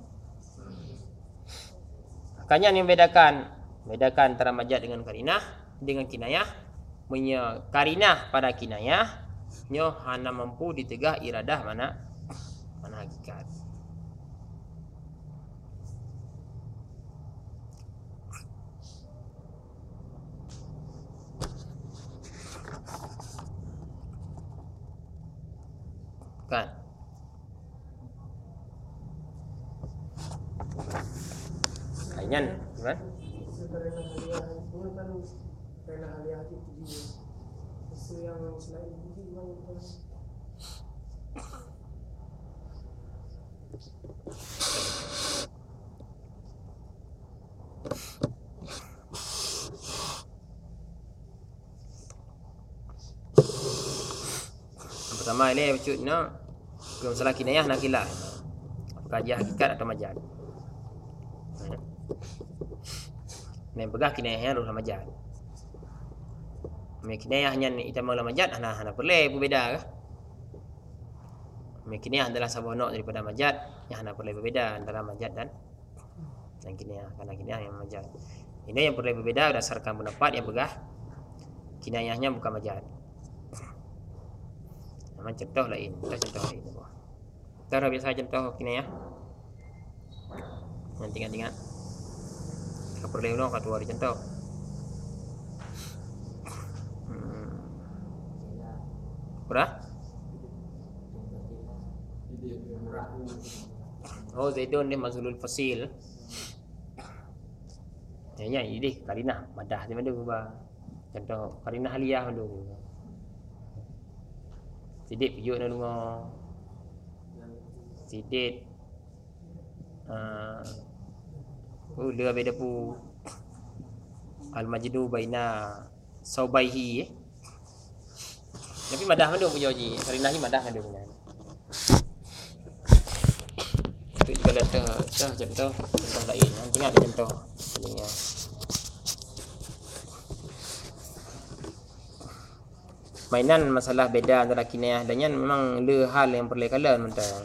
S1: Makanya yang membedakan bedakan antara majaz dengan karinah dengan kinayah punya karinah pada kinayah nyo hana mampu ditegah iradah mana mana hakikat. kan? Ainyan kan Pertama ini wujud no. Kalau masalah kinayah nak kilah. Apakah dia hakikat atau majaz? Main pegah kinayahnya adalah majaz. Main kinayahnya ni kita mula majaz, ana ana boleh berbeza ke? Kinayah adalah sebuah nok daripada majaz, yang ana boleh berbeza antara majaz dan dan kinayah karena kinayah yang majaz. Ini yang perlu berbeza berdasarkan pendapat yang pegah kinayahnya bukan majaz. Memang contoh lain. Kita contoh lain. Kita dah biasa contoh kini ya. Yang tinggal-tinggal. Kita perlu ulang kat hari contoh. Berah? Oh Zaidun ni mazulul fasil. Ya ya ini Karina madah di mana Contoh Karina Haliyah dulu. Sidik pijuk nak dengar Sidik uh, Oh, dia beda pu Al-Majnu baina Saubaihi eh. Tapi madah mandung punya haji Karinah ni madah mandung punya Itu juga letak Contoh Contoh lain Nanti ada contoh Contohnya mainan masalah beda antara kinayah dan yang memang le hal yang perlu kalian mentang.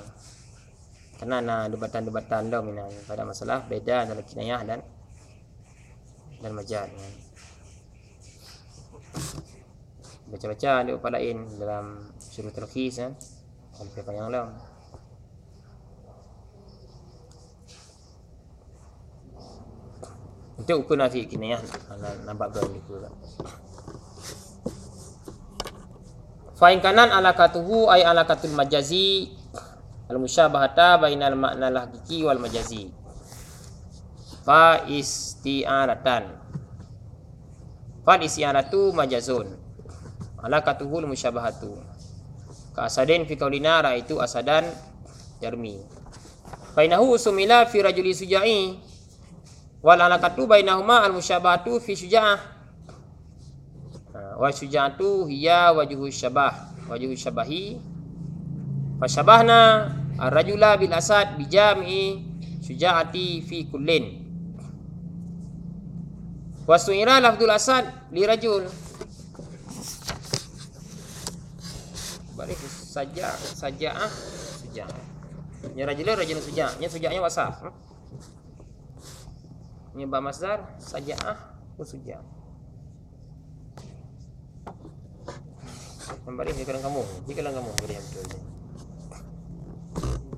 S1: Karena na debatan-debatan dah minat pada masalah beda antara kinayah dan dan majaz. Baca-baca di upah lain dalam suruh terkis kan. Sampai panjang lah. Untuk ukur nafi kinayah nampak berapa juga. Fa'in kanan alakatuhu ay alakatul majazi al-musyabahata bainal makna al-hakiki wal majazi. Fa isti'aratan. Fa isti'aratu majazun. Alakatuhu al-musyabahatu. Ka asadin fi qaulina ra'aitu asadan jarmi. Fa inahu sumila fi rajuli suja'i. Wal alakatu bainahuma al-musyabahatu fi suja'ah wa syuja'atu hiya wajhu syabah wajhu syabahi. Fa syabahna ar-rajula bil asad bi jami'i syuja'ati fi kullin. Wa su'ira lafdul asad li rajul balik saja saja ah suja nya rajul rajul suja nya sujanya wasaf nya ba masdar saja ah suja Memberi di kalang kamu. Kalang kamu beri yang betul.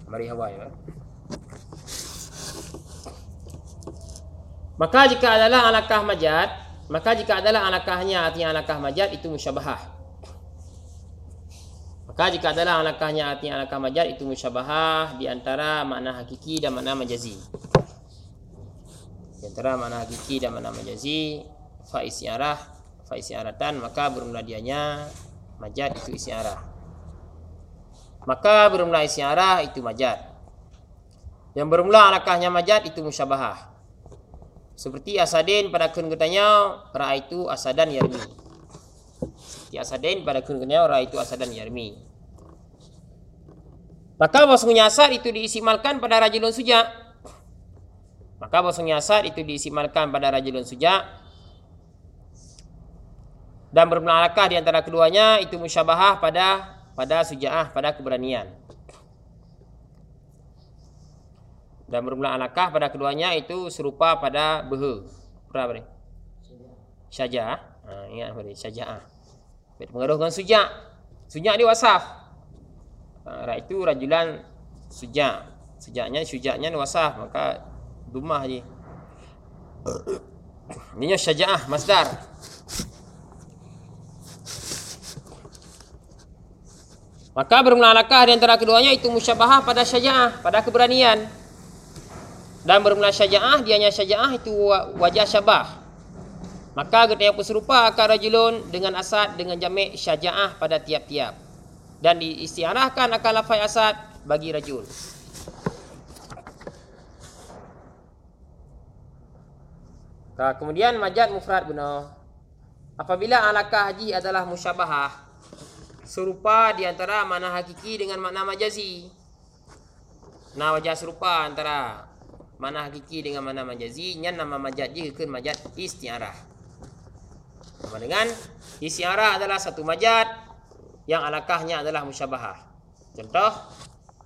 S1: Mari Hawaii. Ya. Maka jika adalah anakah majad, maka jika adalah anakahnya artinya anakah majad itu musyabahah. Maka jika adalah anakahnya artinya anakah majad itu musyabahah di antara makna hakiki dan makna majazi. Di antara makna hakiki dan makna majazi, fa isyarah, fa isyaratan maka bermula dianya majad itu isi arah Maka bermula istiarah itu majad. Yang bermula alakahnya majad itu musyabahah. Seperti asadin pada kun katanya ra itu asadan yarmi. Seperti asadin pada kun katanya ra itu asadan yarmi. Maka bahasanya asad itu diisimalkan pada rajulun suja. Maka bahasanya asad itu diisimalkan pada rajulun suja. Dan bermula alakah di antara keduanya itu musyabahah pada pada sujaah pada keberanian. dan bermula alakah pada keduanya itu serupa pada behe. Berapa ni? Syajah. Ha, ingat apa ni? Syajah. Pengaruh dengan sujak. Sujak dia wasaf. Ha, itu rajulan sujak. Sujaknya, sujaknya wasaf. Maka dumah je. Ini syajah, masdar. Maka bermula alakah di antara keduanya itu musyabahah pada syajah, pada keberanian. Dan bermula syaja'ah, dia hanya syaja'ah itu wajah syabah. Maka kita yang serupa akan rajulun dengan asad dengan jamik syaja'ah pada tiap-tiap. Dan diistiarahkan akan lafai asad bagi rajul. Kemudian majad mufrad guna. Apabila alakah haji adalah musyabahah. Serupa di antara mana hakiki dengan makna majazi. Nah wajah serupa antara mana hakiki dengan mana majazi nya nama majaz je ke majaz istiarah sama dengan istiarah adalah satu majaz yang alakahnya adalah musyabahah. Contoh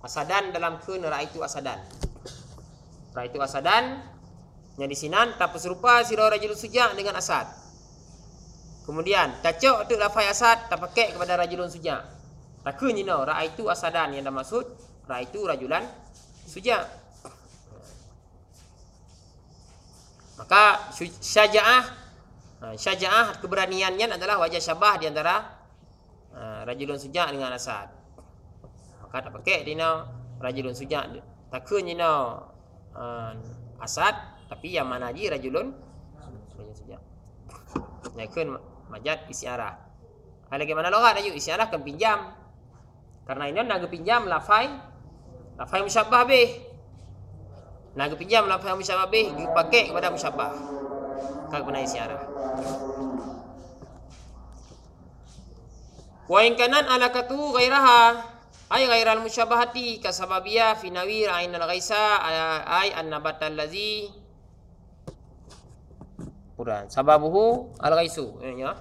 S1: asadan dalam kun raitu asadan. Raitu asadan yang di sinan tak serupa sira rajul suja dengan asad. Kemudian tacok tu lafai asad tak pakai kepada rajulun suja tak kun you know raitu asadan yang dah maksud raitu rajulan suja Maka syaja'ah ha, syaja'ah keberaniannya adalah wajah syabah di antara ha, rajulun sujak dengan asad. Maka tak pakai dia rajulun sujak takun ni no ha, asad tapi yang mana ji rajulun sujak. Nakun majad isyarah. Ada bagaimana logat ayo isyarah kan pinjam. Karena ini nak pinjam lafai lafai musyabbah bih. Nak pinjam lafaz musyabah bih dipakai kepada musyabah. Kak benar isyarah. Wa in kanan ala katu ghairaha ay ghairal musyabahati ka sababiyah fi nawir ainal ghaisa ay an nabat allazi Quran. Sababuhu al ghaisu. Ya.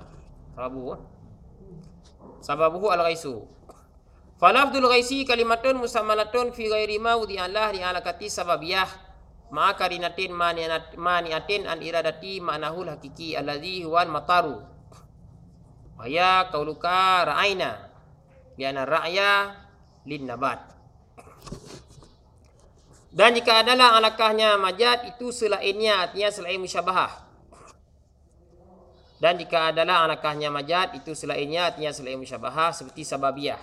S1: Sababuhu. Sababuhu al ghaisu. Falafdul ghaisi kalimatun musamalatun fi ghairi ma wudi Allah li alakati sababiyah ma karinatin maniatin an iradati ma'nahul hakiki alladhi huwal mataru. Wa ya qauluka ra'aina biana ra'ya lin nabat dan jika adalah alakahnya majad itu selainnya artinya selain musyabahah. Dan jika adalah alakahnya majad itu selainnya artinya selain musyabahah seperti sababiyah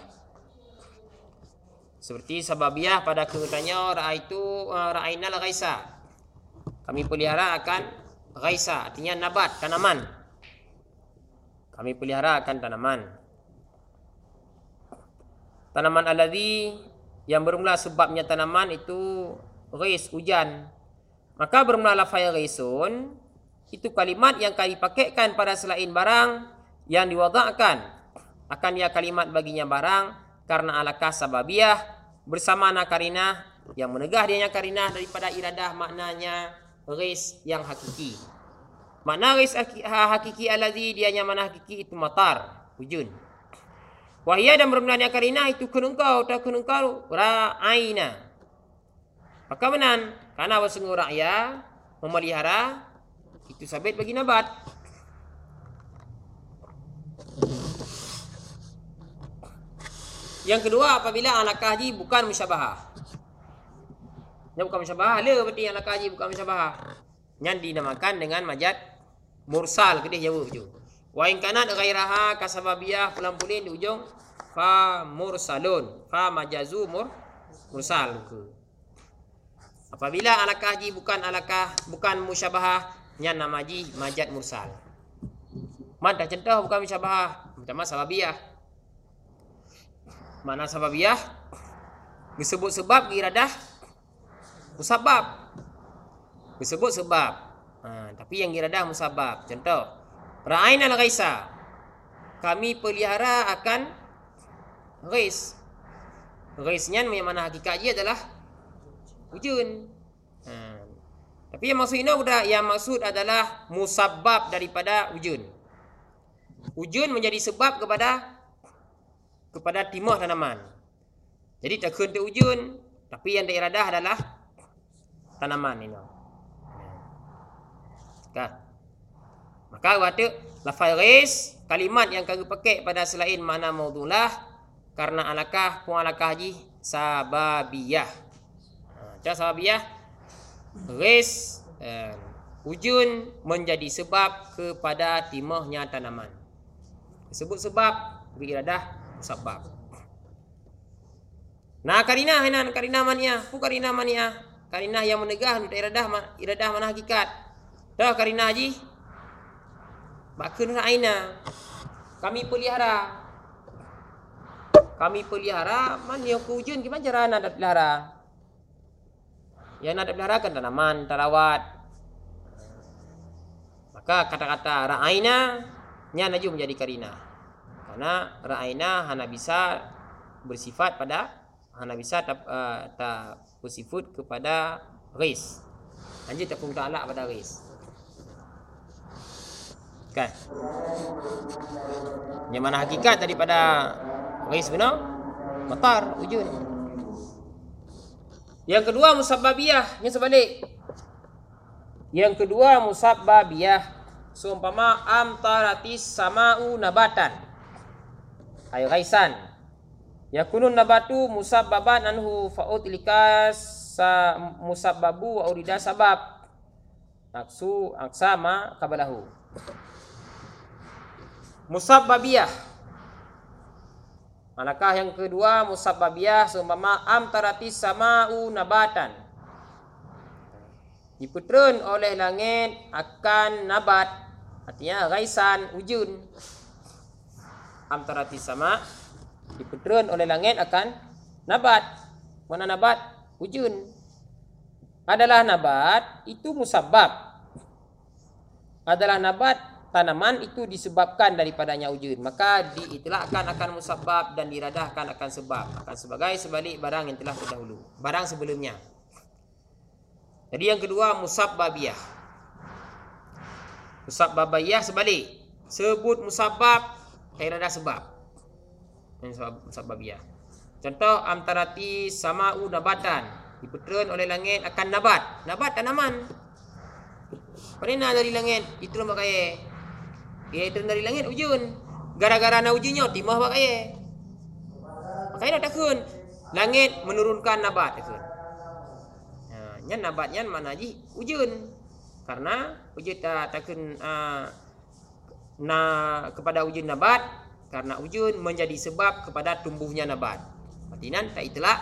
S1: seperti sababiah pada keutanya raaitu uh, ra'ainal ghaisa. Kami pelihara akan ghaisa artinya nabat tanaman. Kami pelihara akan tanaman. Tanaman alladhi yang bermula sebabnya tanaman itu ghais hujan. Maka bermula lafai ghaisun itu kalimat yang kami pakaikan pada selain barang yang diwadakkan akan dia kalimat baginya barang karena alakah sababiah bersama nakarina yang menegah dia karinah daripada iradah maknanya ris yang hakiki. Makna ris ha, hakiki alazi dia yang mana hakiki itu matar, hujun. Wahia dan bermakna karinah itu kunungkau atau kunungkau ra'aina. Maka menan, karena wasungu ra'ya memelihara itu sabit bagi nabat. Yang kedua apabila anak haji bukan musyabahah. Yang bukan musyabahah, le berarti anak haji bukan musyabahah. Yang dinamakan dengan majad mursal kedih jauh tu. Wa in kana ghairaha kasababiyah pulang pulin di ujung fa mursalun fa majazu mur mursal ke. Apabila alakah haji bukan alakah bukan musyabahah yang nama haji majad mursal. Mana contoh bukan musyabahah? Macam sababiyah? Mana sababiyah? disebut sebab iradah musabab. Disebut sebab. Ha, tapi yang iradah musabab contoh ra'aina al-ghaisa. Kami pelihara akan ghais. Ghaisnya yang mana hakikat dia adalah hujan ha. tapi yang maksud ini sudah yang maksud adalah musabab daripada hujan hujan menjadi sebab kepada kepada timah tanaman jadi tak kena ujun tapi yang diiradah adalah tanaman ini. Kan? Maka waktu lafaz ghis kalimat yang kami pakai pada selain mana maudhulah karena alakah pun alakah haji sababiyah. Ha, sababiyah ghis eh, ujun menjadi sebab kepada timahnya tanaman. Sebut sebab biradah sebab. Nah karina hina karina mania, pu karina mania. Karina yang menegah untuk iradah iradah mana hakikat. Dah karina haji. Bakun aina. Kami pelihara. Kami pelihara man yang kujun gimana cara nak pelihara? Yang nak pelihara kan tanaman, tarawat. Maka kata-kata ra'aina nya naju menjadi karina. Karena ra'aina hanya bisa bersifat pada hanya bisa tak uh, tak bersifat kepada ris. Anjir tak pun tak pada ris. Kan? Yang mana hakikat daripada ris benar? Matar, ujun. Yang kedua musabbabiyah, yang sebalik. Yang kedua musabbabiyah, seumpama amtaratis sama'u nabatan. Ayo gaisan, Yakunun nabatu musabbaban anhu fa'ud likas sa musabbabu wa urida sabab. Aksu aksama kabalahu. Musabbabiyah. Manakah yang kedua musabbabiyah seumpama amtarati sama'u nabatan. Diputron oleh langit akan nabat. Artinya gaisan ujun. Amtarati sama' diputeran oleh langit akan nabat. Mana nabat? Ujun. Adalah nabat itu musabab. Adalah nabat tanaman itu disebabkan daripadanya ujun. Maka diitlakkan akan musabab dan diradahkan akan sebab. Akan sebagai sebalik barang yang telah terdahulu. Barang sebelumnya. Jadi yang kedua musabbabiyah. Musabbabiyah sebalik. Sebut musabab, iradah sebab yang sababiyah. Contoh amtarati sama'u nabatan. Diputeran oleh langit akan nabat. Nabat tanaman. Panina dari langit. Itu nama kaya. Ia itu dari langit ujun. Gara-gara na ujunnya timah pak kaya. Makanya nak takun. Langit menurunkan nabat. Takun. Ha, nyan nabat nyan mana ji ujun. Karena ujun tak takun uh, na kepada ujun nabat karena ujun menjadi sebab kepada tumbuhnya nabat. Artinya tak itulah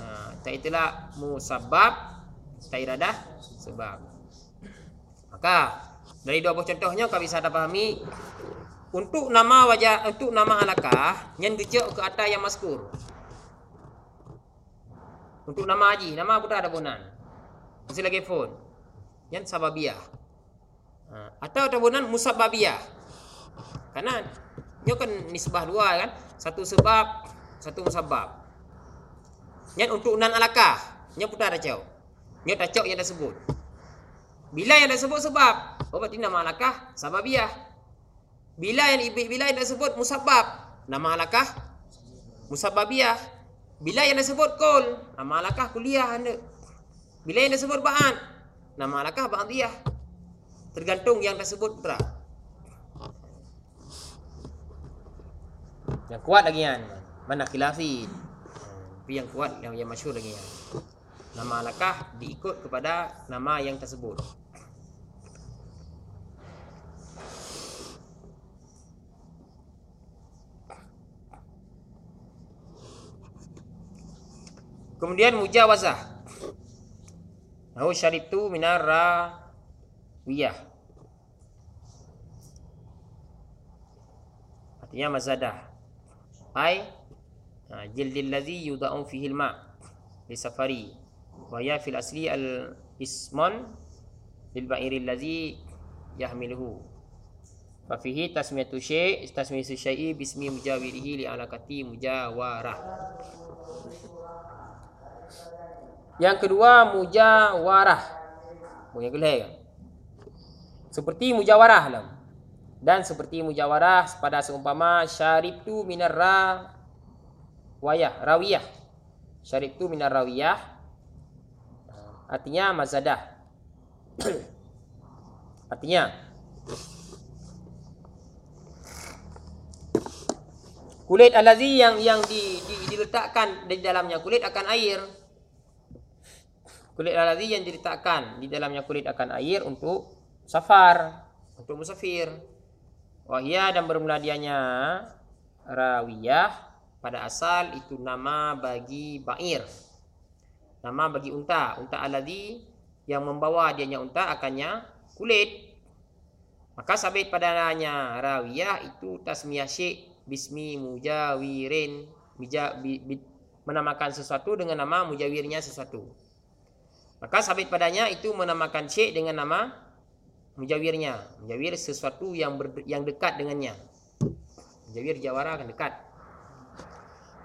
S1: ha, tak itulah musabab tak iradah sebab. Maka dari dua buah contohnya kau bisa pahami untuk nama wajah untuk nama alakah yang gejek ke atas yang maskur. Untuk nama haji, nama budak ada bonan. Mesti lagi phone. Yang sababiah. Ha, atau ada bonan musababiah. Karena nyo kan nisbah dua kan. Satu sebab, satu musabab. Yang untuk nan alakah, nyo putar dah cau. Nyo dah cau yang dah sebut. Bila yang dah sebut sebab, oh berarti nama alakah sababiah. Bila yang bila yang dah sebut musabab, nama alakah musababiah. Bila yang dah sebut kul, nama alakah kuliah anda. Bila yang dah sebut ba'an, nama alakah ba'diyah. Tergantung yang dah sebut putra. Yang kuat lagi kan. Mana khilafin. Tapi yang kuat yang yang masyhur lagi kan. Nama alakah diikut kepada nama yang tersebut. Kemudian mujawazah. Nahu syaritu minar rawiyah. Artinya mazadah. Ai ha, jildil ladzi yudau fihi al-ma' li safari. Wa ya fil asli al-isman lil ba'iri ladzi yahmiluhu. Fa fihi tasmiyatu syai' tasmiyatu syai'i bismi mujawirihi li alaqati mujawarah. Yang kedua mujawarah. Gelai kan seperti mujawarah lah. Dan seperti mujawarah pada seumpama syarib tu minar ra wayah rawiyah. Syarib tu minar rawiyah. Artinya mazadah. Artinya kulit alazi yang yang di, di, diletakkan di dalamnya kulit akan air. Kulit alazi yang diletakkan di dalamnya kulit akan air untuk safar untuk musafir. Wahia dan bermula dianya rawiyah pada asal itu nama bagi bair. Nama bagi unta. Unta aladi yang membawa dianya unta akannya kulit. Maka sabit pada namanya rawiyah itu tasmiyah syekh bismi mujawirin. Bija, bi, bi, menamakan sesuatu dengan nama mujawirnya sesuatu. Maka sabit padanya itu menamakan syekh dengan nama mujawirnya. Mujawir sesuatu yang ber, yang dekat dengannya. Mujawir jawara akan dekat.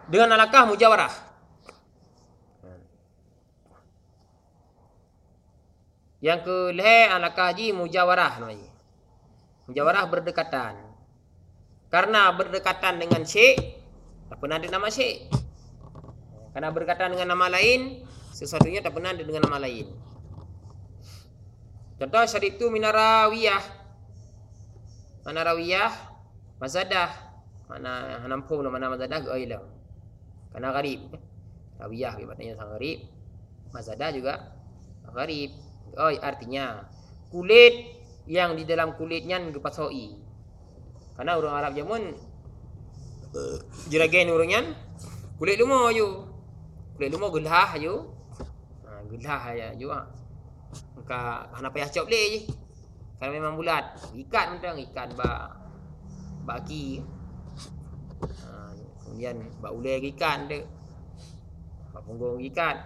S1: Dengan alakah mujawarah? Yang ke leh alakah ji mujawarah namanya mujawarah berdekatan. Karena berdekatan dengan syekh tak pernah ada nama syekh. Karena berdekatan dengan nama lain sesuatunya tak pernah ada dengan nama lain Contoh syarif tu minarawiyah. Mana rawiyah? Mazadah. Mana nampung mana mazadah ke ilah. Karena gharib. Rawiyah maknanya sang gharib. Mazadah juga gharib. Oh artinya kulit yang di dalam kulitnya ngepasoi. Karena orang Arab zaman jiragen orangnya kulit lumo ayo. Kulit lumo gelah ayo. Ha, gelah aja juga ka hana payah cop le je. Kalau memang bulat, ikat mentang ikat ba baki. Ha, kemudian ba ulai ikan dia. Ba punggung ikan.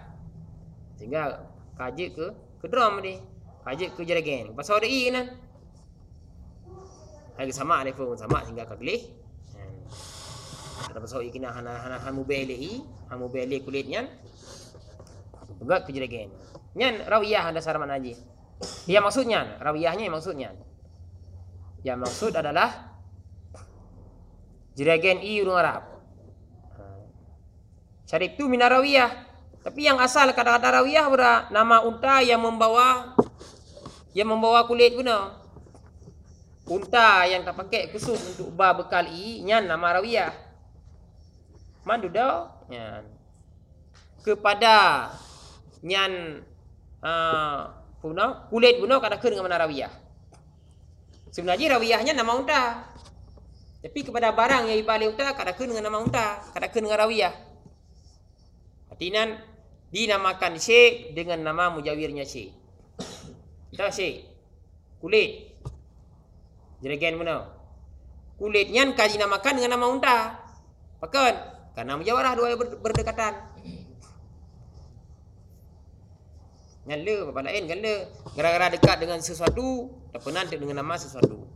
S1: Sehingga kajik ke ke drum ni. Kajik ke jeragen. Pasal ada i kan. Hai sama ada pun sama sehingga ka gelih. Ada pasal i kena hana hana hamu bele i, hamu bele kulitnya. Pegat ke jeragen. Nyan rawiyah ada saraman haji. Dia maksudnya, rawiyahnya maksudnya. Yang maksud adalah jeragen i urung Arab. Ha. Syarif tu minar rawiyah. Tapi yang asal kata-kata rawiyah ber nama unta yang membawa yang membawa kulit guna. Unta yang tak pakai khusus untuk ba bekal i nyan nama rawiyah. Mandu dah? Nyan. Kepada nyan Puno kulit puno kada ke dengan mana rawiyah. Sebenarnya rawiyahnya nama unta. Tapi kepada barang yang ibalik unta kada ke dengan nama unta, kada ke dengan rawiyah. Artinya dinamakan syekh dengan nama mujawirnya syekh. Kita syekh. Kulit. Jeragen puno. Kulitnya kaji namakan dengan nama unta. Pakan. Karena mujawarah dua berdekatan. Nyala apa lain le. Gara-gara dekat dengan sesuatu, tak pernah dengan nama sesuatu.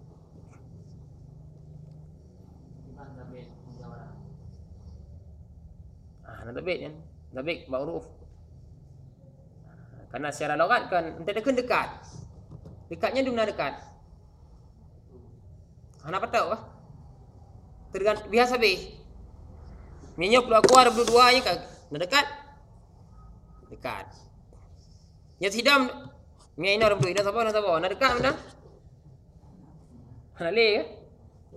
S1: Ah, nak tabik kan? Tabik ma'ruf. Karena secara logat kan entah dekat dekat. Dekatnya di mana dekat? Ana apa tahu ah? Tergantung biasa be. Minyak keluar keluar berdua nya kan dekat. Dekat. Yang sidam Mia orang ina siapa ina siapa nak dekat mana? Nak le ke?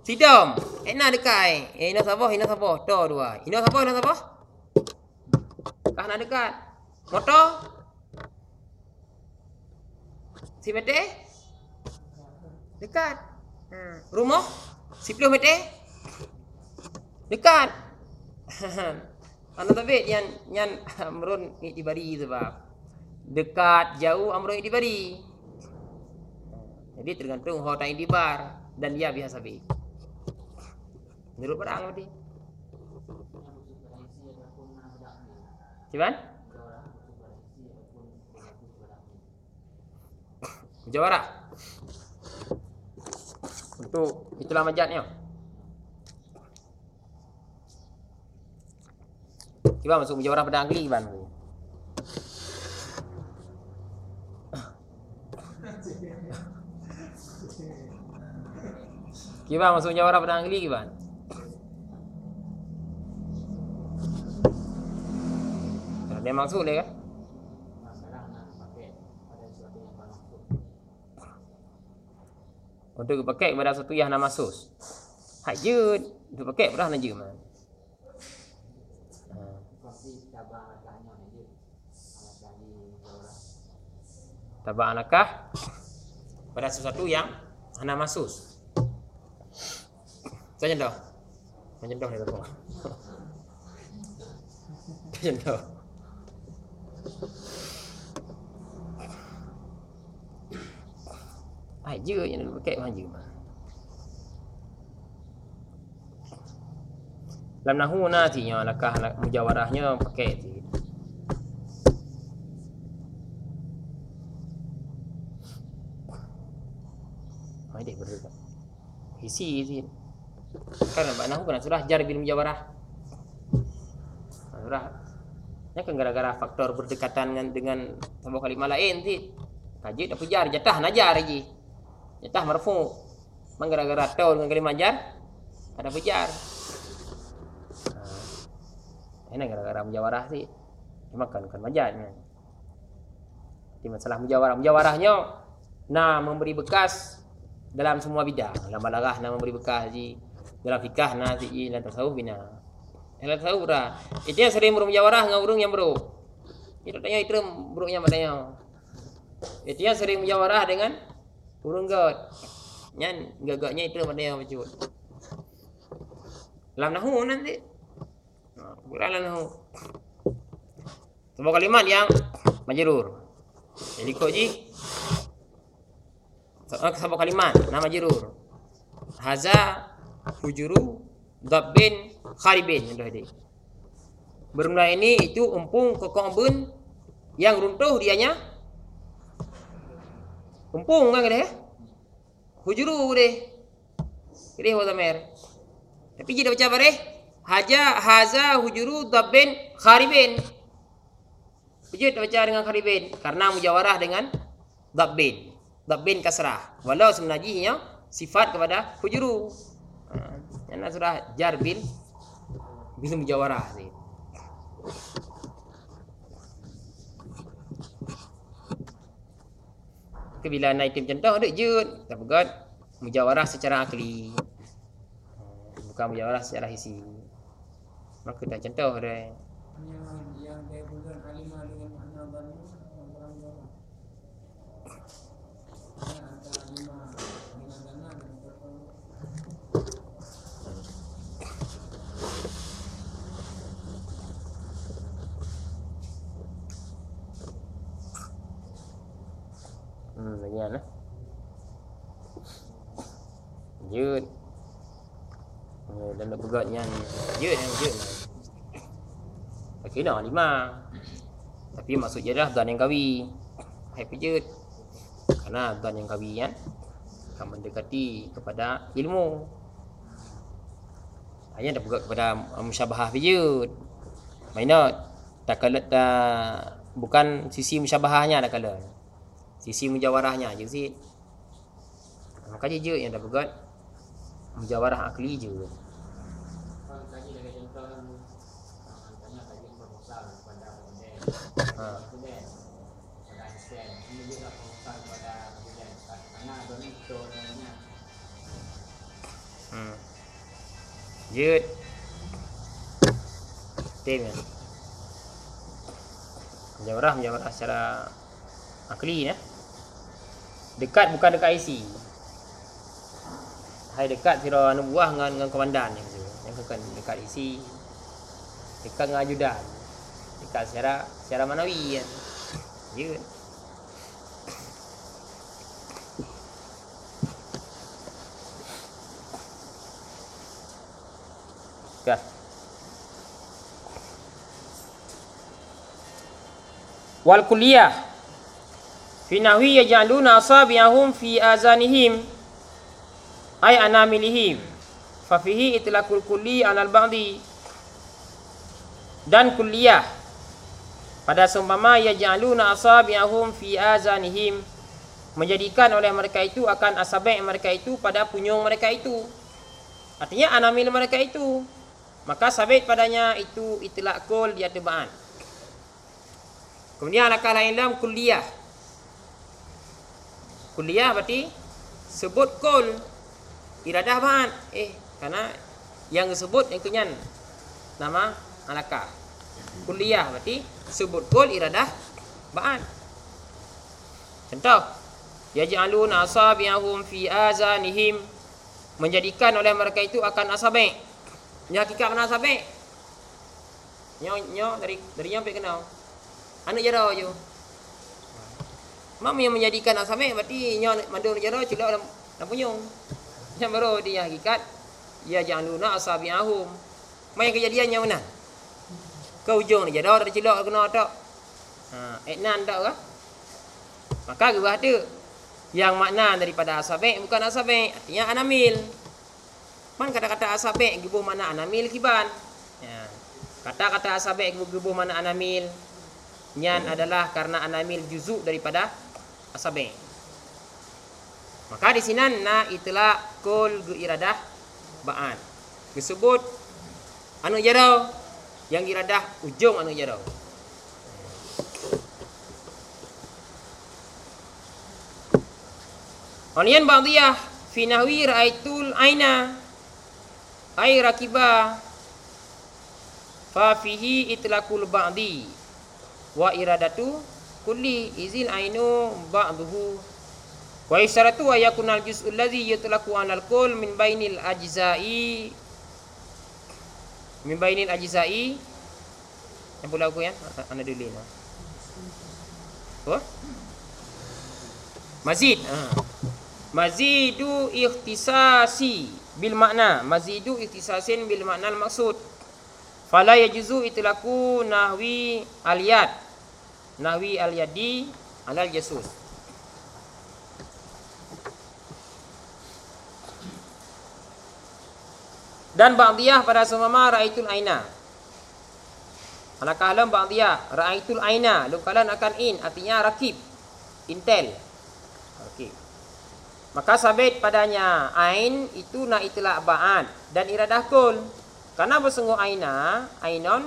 S1: Sidam. Ina dekat. Eh ina siapa ina siapa? To dua. Ina siapa ina siapa? Kah nak dekat. Motor? Si meter? Dekat. Hmm. Rumah? 10 meter? Dekat. Anak tapi yang yang merun bari sebab dekat jauh amrun itibari jadi tergantung hota itibar dan dia biasa bi menurut perang berarti Cuman? Mujawarah. Untuk itulah majatnya. Cuba masuk mujawarah pada angli Iban. Kiban masuk mujawarah pada angli Kiban. Dia maksud dia kan? Untuk pakai kepada satu yang nama sus. Hajud. Untuk pakai pada nak jema. Tabak anakah pada sesuatu yang hana masus. Saya dah. Macam dah ni tu. Dah. Aja yang nak pakai maju. Dalam nahu nantinya lakah mujawarahnya pakai tu. Mai dia berdekat. Isi isi. Kan nampak nahu kan surah jar bil mujawarah. Surah. Ya kan gara-gara faktor berdekatan dengan dengan sebuah kalimah lain ti. Tajid apa jar jatah najar lagi. Jatah marfu. Mang gara-gara tau dengan kalimah jar ada bejar. Ha. Ini gara-gara mujawarah sih. Cuma kan kan majatnya. Di masalah mujawarah, mujawarahnya nah memberi bekas dalam semua bidang. Dalam balaghah nak memberi bekas ji. Dalam fikah nak ji dalam tasawuf bina. Dalam tasawuf dah. Itu yang sering bermujawarah dengan burung yang bro. Itu tanya itu burungnya matanya. Itu yang sering mujawarah dengan burung god. Nyan gagaknya itu matanya macam Dalam nahu nanti. Dalam nahu. Sebuah kalimat yang majrur. Jadi kau ji sebuah kalimat nama jirur haza hujuru dabbin kharibin yang tadi bermula ini itu umpung kokong bun yang runtuh dianya umpung kan dia hujuru deh wata mer. Tapi jadi baca bare haja haza hujuru dabbin kharibin. Wujud baca dengan kharibin karena mujawarah dengan dabbin dabbin kasrah. Walau sebenarnya sifat kepada hujuru yang surah jar bil bil mujawarah ni. Bila naik tim contoh ada jud tak pegat mujawarah secara akli. Bukan mujawarah secara hisi maka dah contoh dia yang yang dia bukan kalimah dengan makna Hmm, lagi lah. Jut. Eh, dan nak pegat yang jut yang jut. Dah lima. Tapi maksud je dah dan yang kawi. Hai pejut. Karena dan yang kawi kan akan mendekati kepada ilmu. Hanya dah pegat kepada musyabahah pejut. Mainat tak kala tak bukan sisi musyabahahnya dah kala sisi mujawarahnya je sih maka je yang dah pegat mujawarah akli je. Jut. Tim ya. Mujawarah, mujawarah secara akli ya dekat bukan dekat IC hai dekat sira anu buah dengan dengan komandan yang tu. Yang bukan dekat IC dekat dengan ajudan. Dekat secara secara manawi kan. Ya. Okay. wal kulliyah fi nahwi yaj'aluna asabi'ahum fi azanihim ay anamilihim fa fihi itlaqul kulli 'ala al-ba'di dan kulliyah. Pada seumpama yaj'aluna asabi'ahum fi azanihim. Menjadikan oleh mereka itu akan asabi' mereka itu pada punyung mereka itu. Artinya anamil mereka itu. Maka sabit padanya itu itlaq kul dia tebaan kemudian akal lain dalam kulliyah. Kulliyah berarti sebut kul iradah ba'an eh karena yang disebut yang kunyan nama alaka kulliyah berarti sebut kul iradah ba'an contoh. Yaj'aluna asabi'ahum fi azanihim. Menjadikan oleh mereka itu akan asabi nya hakikat mana asabi nyo nyo dari dari yang kenal. Anu jaro je Mam yang menjadikan asabi berarti nyo mandu jaro celok dalam dalam punyung baru dia hakikat ya jangan asabi'ahum mai kejadiannya mana ke ujung ni jauh dari cilok kena tak. Ha, etnan tak ke? Maka gebah tu. Yang makna daripada asabek bukan asabek. Artinya anamil. Man kata-kata asabek gebuh mana anamil kiban. Ya. Kata-kata asabek gebuh mana anamil. Nyan adalah karena anamil juzuk daripada asabek. Maka di sini na itulah kul ge iradah ba'an. Disebut anu jarau yang iradah ujung anu jarau Onian ba'diyah fi nahwi ra'aitul aina ay rakiba fa fihi itlaqul ba'di wa iradatu kulli izil ainu ba'duhu wa isharatu wa yakunal juz'ul ladzi yutlaqu 'alal kull min bainil ajza'i. Min bainil ajza'i. Yang pula aku ya ana dulu ni apa? Mazid ha. mazidu ikhtisasi bil makna. Mazidu ikhtisasin bil makna al maksud. Fala yajzu itlaku nahwi aliyat nahwi aliyadi alal jasus dan ba'diyah pada semama ra'aitul aina. Alakah alam ba'diyah? Ra'aitul aina. Lukalan akan in artinya rakib. Intel. Okey. Maka sabit padanya ain itu na itlaq ba'an dan iradah kul. Karena bersungguh aina ainon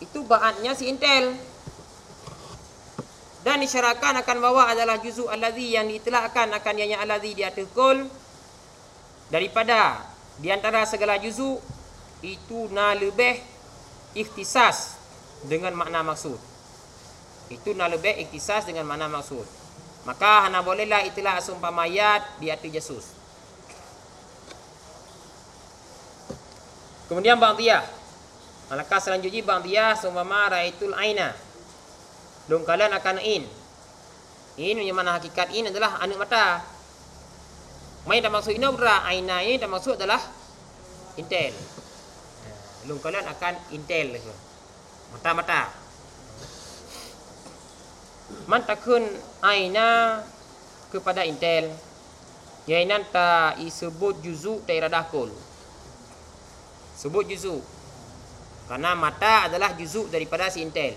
S1: itu ba'annya si intel. Dan disyaratkan akan bawa adalah juzu allazi yang diitlaqkan akan yang allazi di atas kul. Daripada di antara segala juzu itu na lebih ikhtisas dengan makna maksud. Itu na lebih ikhtisas dengan makna maksud. Maka hana bolehlah itulah asumpamayat di atas jasus. Kemudian ba'diyah. Malakah selanjutnya ba'diyah sumpama raitul aina. Lungkalan akan in. In yang mana hakikat in adalah anak mata. Main tak maksud ini berah aina ini tak maksud adalah intel. Belum kalian akan intel lagi. Mata-mata. Man takun aina kepada intel. Ya inan ta disebut juzu daerah kul. Sebut juzu. Karena mata adalah juzu daripada si intel.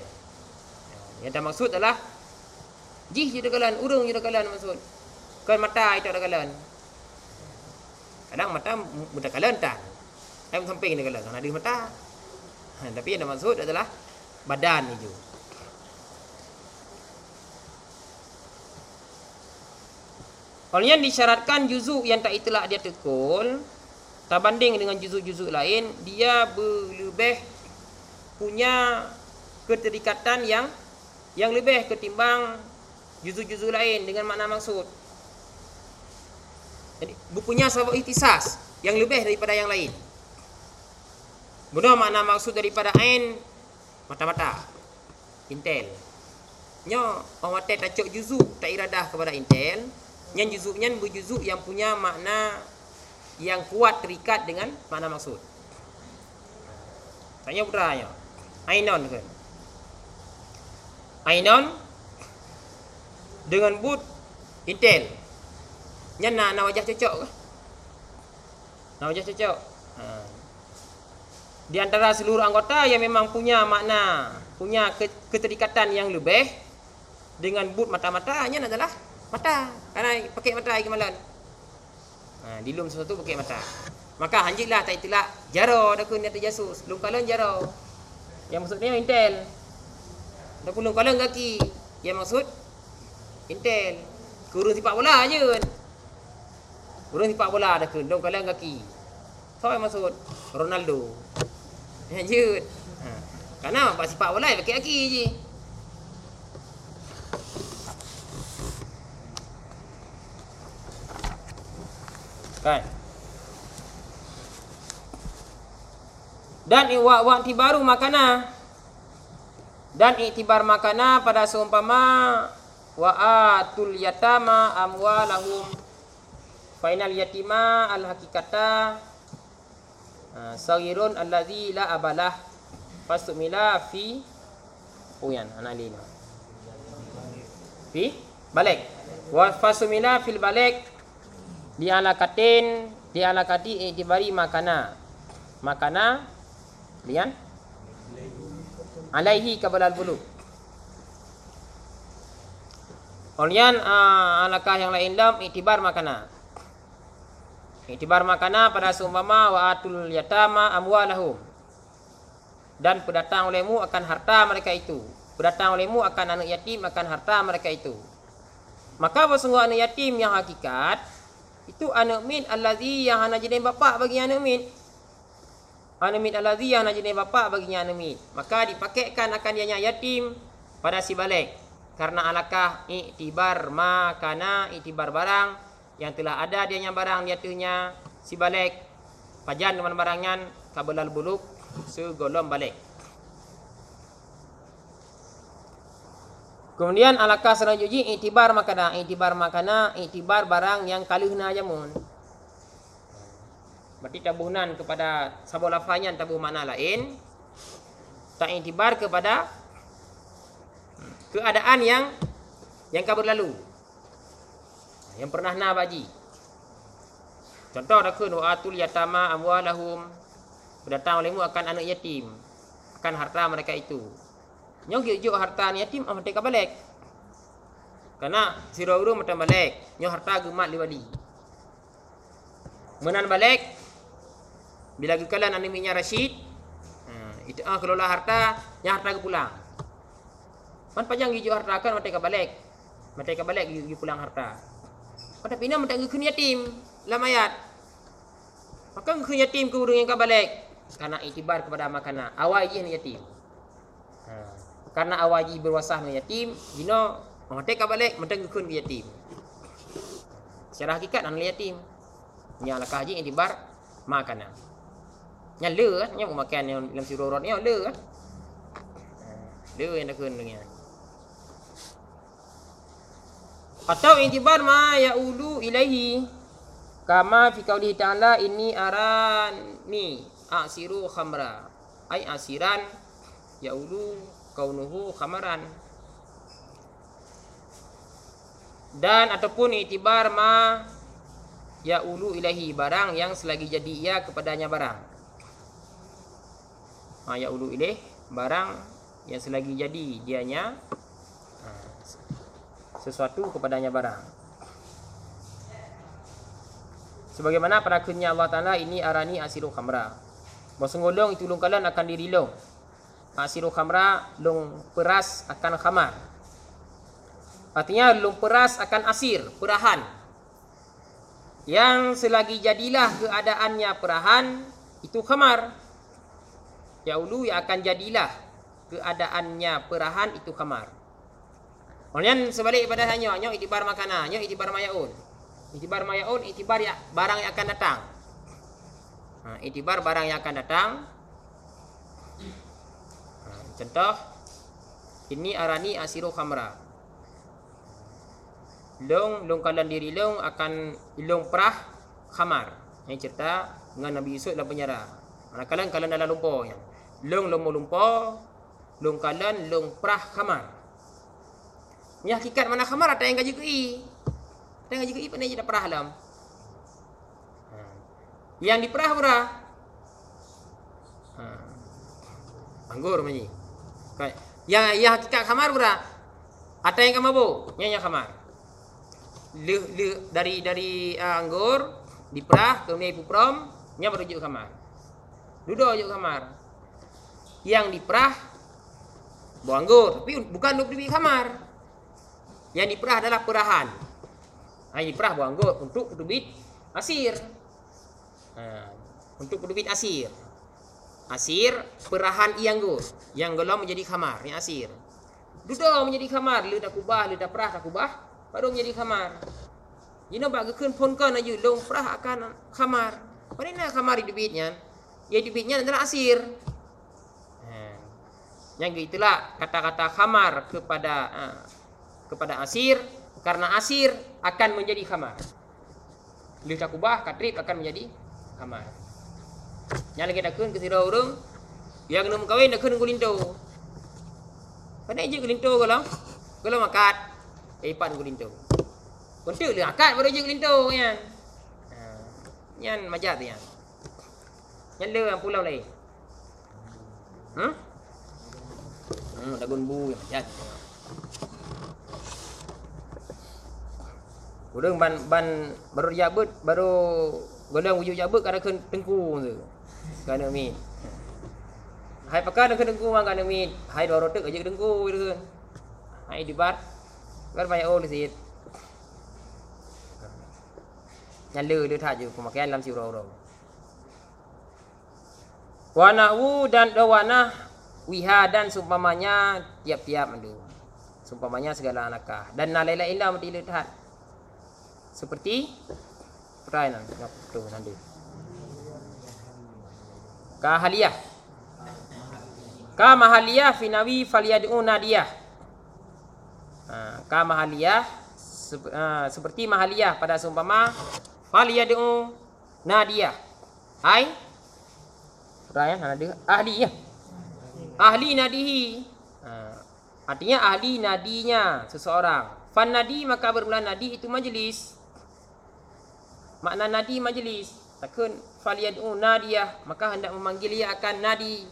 S1: Yang tak maksud adalah jih je kalian, urung je maksud. Kan mata itu kalian. Kadang mata mudah kalian tak. Yang samping ni kalian ada mata. Ha, tapi yang maksud adalah badan juga. Kalau yang disyaratkan juzuk yang tak itulah dia tekul Tak banding dengan juzuk-juzuk lain Dia lebih punya keterikatan yang yang lebih ketimbang juzuk-juzuk lain dengan makna maksud jadi bukunya sebab ihtisas yang lebih daripada yang lain. Guna makna maksud daripada ain mata-mata. Intel. Nyo orang mata tak cok juzuk tak iradah kepada intel. Yang juzuknya berjuzuk yang punya makna yang kuat terikat dengan makna maksud. Tanya putranya. Ainon ke? Ainon dengan boot Intel. Nya nak nak wajah cocok ke? Nak wajah cocok. Ha. Di antara seluruh anggota yang memang punya makna, punya keterikatan yang lebih dengan boot mata-mata hanya adalah mata. Karena pakai mata lagi malam. Ha, dilum sesuatu pakai mata. Maka hanjitlah tak itulah jaro dah kun dia terjasus. Lung kalan jaro. Yang maksudnya Intel. Dah pun lung kalan kaki. Yang maksud Intel. Kurun sepak bola je kan. Kurun sepak bola dah kun. Lung kalan kaki. Siapa yang maksud? Ronaldo. Ya je. Ha. Karena pak sepak bola pakai kaki je. Kan? Dan wa wa baru makana. Dan iktibar makana pada seumpama wa atul yatama amwalahum final yatima al hakikata uh, sagirun allazi la abalah. Fasumila fi uyan analina fi? Balik. Wa fasumila fil balik. Di alakatin di alakati iktibari makana. Makana Lian? Alaihi kabalal bulu Kemudian uh, alakah yang lain dalam? Itibar makana Itibar makana pada seumpama wa atul yatama amwalahum dan berdatang olehmu akan harta mereka itu. Berdatang olehmu akan anak yatim akan harta mereka itu. Maka bersungguh anak yatim yang hakikat itu anak min allazi yang hanya jadi bapa bagi anak min. Anamid alazi yang nak jadi bapa baginya anamid. Maka dipakaikan akan dia yatim pada si balik. Karena alakah iktibar makana iktibar barang yang telah ada dia yang barang diatuhnya si balik. Pajan dengan barangnya kabelal buluk segolom balik. Kemudian alakah selanjutnya iktibar makana iktibar makana iktibar barang yang kaluhna jamun. Berarti tabuhan kepada sabuk lafaznya tabuh makna lain. Tak intibar kepada keadaan yang yang kabur lalu. Yang pernah na baji. Contoh dah kun wa'atul yatama amwalahum. Berdatang olehmu akan anak yatim. Akan harta mereka itu. Nyong kijuk harta anak yatim amat mereka balik. Karena sirah urung macam balik. Nyong harta gemat liwali. Menan balik. Bila kekalan animinya Rashid ha, Itu ah, kelola harta Yang harta ke pulang Man panjang gigi harta kan Mata ke balik Mata ke balik gigi pulang harta Pada pina mata ke yatim. Lamayat Maka ke yatim ke urung yang ke balik? Karena itibar kepada makanan Awaji yang yatim. Ha. Karena awaji berwasah dengan yatim Gino Mata ke balik Mata ke yatim. Secara hakikat anak yatim. Yang lakah haji itibar makanan Nya le nya makan yang dalam sirorot ni le kan. Le yang nak kena dengan. Atau intibar ma ya ulu ilaihi. Kama fi qaulihi ta'ala inni arani asiru khamra. Ai asiran ya ulu kaunuhu khamaran dan ataupun itibar ma ya ulu ilahi barang yang selagi jadi ia kepadanya barang. Ha, ya ulu ilih barang yang selagi jadi dianya sesuatu kepadanya barang. Sebagaimana pada akhirnya Allah Taala ini arani asiru khamra. Masungulung itu lung kalian akan dirilung. Asiru khamra lung peras akan khamar. Artinya lung peras akan asir perahan. Yang selagi jadilah keadaannya perahan itu khamar. Yaulu yang akan jadilah keadaannya perahan itu kamar. Kemudian sebalik pada hanya hanya itibar makanan, hanya itibar mayaun. Itibar mayaun itibar ya, barang yang akan datang. Ha, itibar barang yang akan datang. Ha, contoh ini arani asiru khamra. Long long kalan diri long akan long perah khamar. Ini cerita dengan Nabi Yusuf dalam penjara. Manakala kalian dalam lumpur yang long long lumpur, long kalan long perah khamar. Ni hakikat mana khamar ada yang gaji kui. Yang gaji kui pandai je dah perah dalam. Ha. Yang diperah berah. Ha. Anggur mani. Kan. Yang yang hakikat khamar berah. Ada yang kamabu, yang yang khamar. Le, le, dari dari uh, anggur diperah kemudian ibu prom, nya baru juk khamar. Duduk juk khamar. Yang diperah buah anggur tapi bukan untuk di khamar. Yang diperah adalah perahan. Ha, diperah buah anggur untuk kedubit asir. Ha, untuk kedubit asir. Asir perahan i anggur yang golong menjadi khamar, yang asir. Duduk menjadi khamar, lu dah kubah, lu dah perah dah kubah, baru menjadi khamar. Jina bak ke kun pon kan aja long perah akan khamar. Pada nak khamar di dubitnya? Ya dubitnya adalah asir. Ha. Yang itulah kata-kata khamar kepada ha, kepada asir karena asir akan menjadi khamar. Lih takubah katrib akan menjadi khamar. Yang lagi dah kun ke sira urung yang kena kawin dah kun gulinto. Pada je gulinto kalau kalau makat eh pan gulinto. Untuk le akad baru je gulinto. Ha. Yan majat tu yan. Yan le yang pulau lain. Hmm? Hmm, dagun bu yang majat. Urang ban ban baru jabut baru golong wujud jabut kada ken tengku tu. Kana mi. Hai pakai nak tengku mang kana mi. Hai dua rotek aja tengku gitu kan. Hai di bar. Bar banyak oh lisit. Nyala dia tak je pemakaian dalam si orang-orang. Wanahu dan dawana wiha dan sumpamanya tiap-tiap mandu. Sumpamanya segala anakah. Dan nalaila illa mati lihat seperti perainan ngap tu nanti kahaliyah. Ka mahaliyah fi nawi falyad'u nadiyah. Ha, ha, seperti mahaliyah pada seumpama falyad'u nadiyah. Ai perainan ada ahli ya. Ahli nadihi. Ha, artinya ahli nadinya seseorang. Fan nadi maka bermula nadi itu majlis makna nadi majlis. Takun faliyad'u nadiyah maka hendak memanggil ia akan nadi.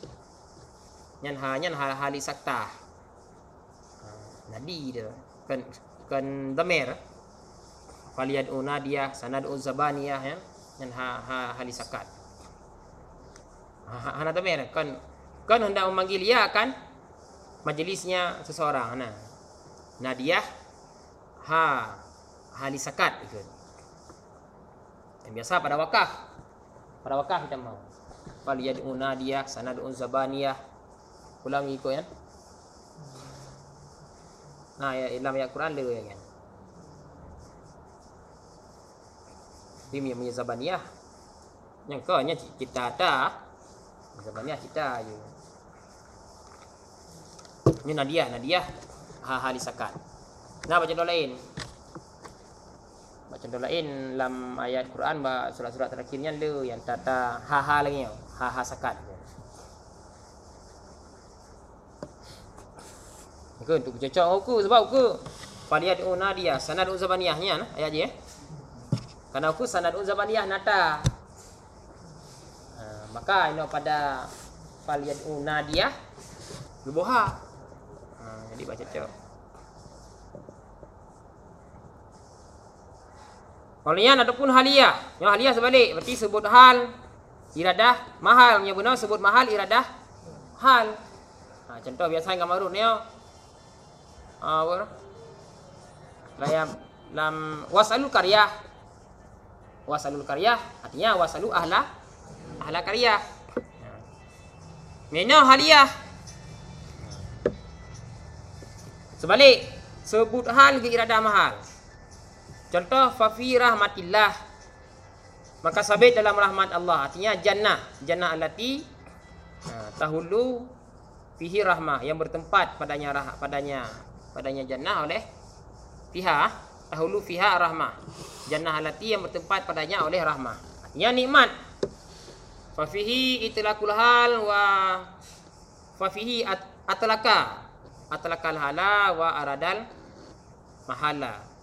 S1: Nyan ha nyan ha hali sakta ha, nadi dia. Kan kan damir faliyad'u nadiyah sanad'u zabaniyah ya. Nyan ha ha hali sakat ha ha damir kan kan hendak memanggil ia akan majlisnya seseorang nah. Nadiyah ha hali sakat itu yang biasa pada wakaf. Pada wakaf kita mau. Fal yad'u nadiyah sanad'u zabaniyah. Ulang ikut ya. Nah, ya dalam ayat Quran dia ya kan. Ini yang zabaniyah. Yang kita ada. Zabaniyah kita aja. Ini Nadia, Nadia. Ha ha. Nah, baca doa lain. Macam contoh lain dalam ayat Quran bah surat-surat terakhirnya le yang tata ha-ha lagi ha-ha sakat. Ke untuk cocok aku sebab aku Fadiyat unadia sanad uzabaniyahnya nah ayat je eh. Aku sanad uzabaniyah nata. Ha, maka ini pada Faliyat unadia Luboha ha, Jadi baca cocok Qalian ataupun haliyah. Yang haliyah sebalik. Berarti sebut hal iradah mahal. Yang benar sebut mahal iradah hal. Ha, contoh biasa dengan marut ni. Ha? Layam lam wasalul karyah. Wasalul karyah artinya wasalu ahla ahla karyah. Mina haliyah. Sebalik sebut hal ke iradah mahal. Contoh fafi rahmatillah maka sabit dalam rahmat Allah. Artinya jannah. Jannah allati ha, tahulu fihi rahmah. Yang bertempat padanya rah, padanya padanya jannah oleh fiha tahulu fiha rahmah. Jannah allati yang bertempat padanya oleh rahmah. Artinya nikmat. Fa fihi itlaqul hal wa fa fihi at, atlaka. Atlakal hala wa aradal mahala. ha.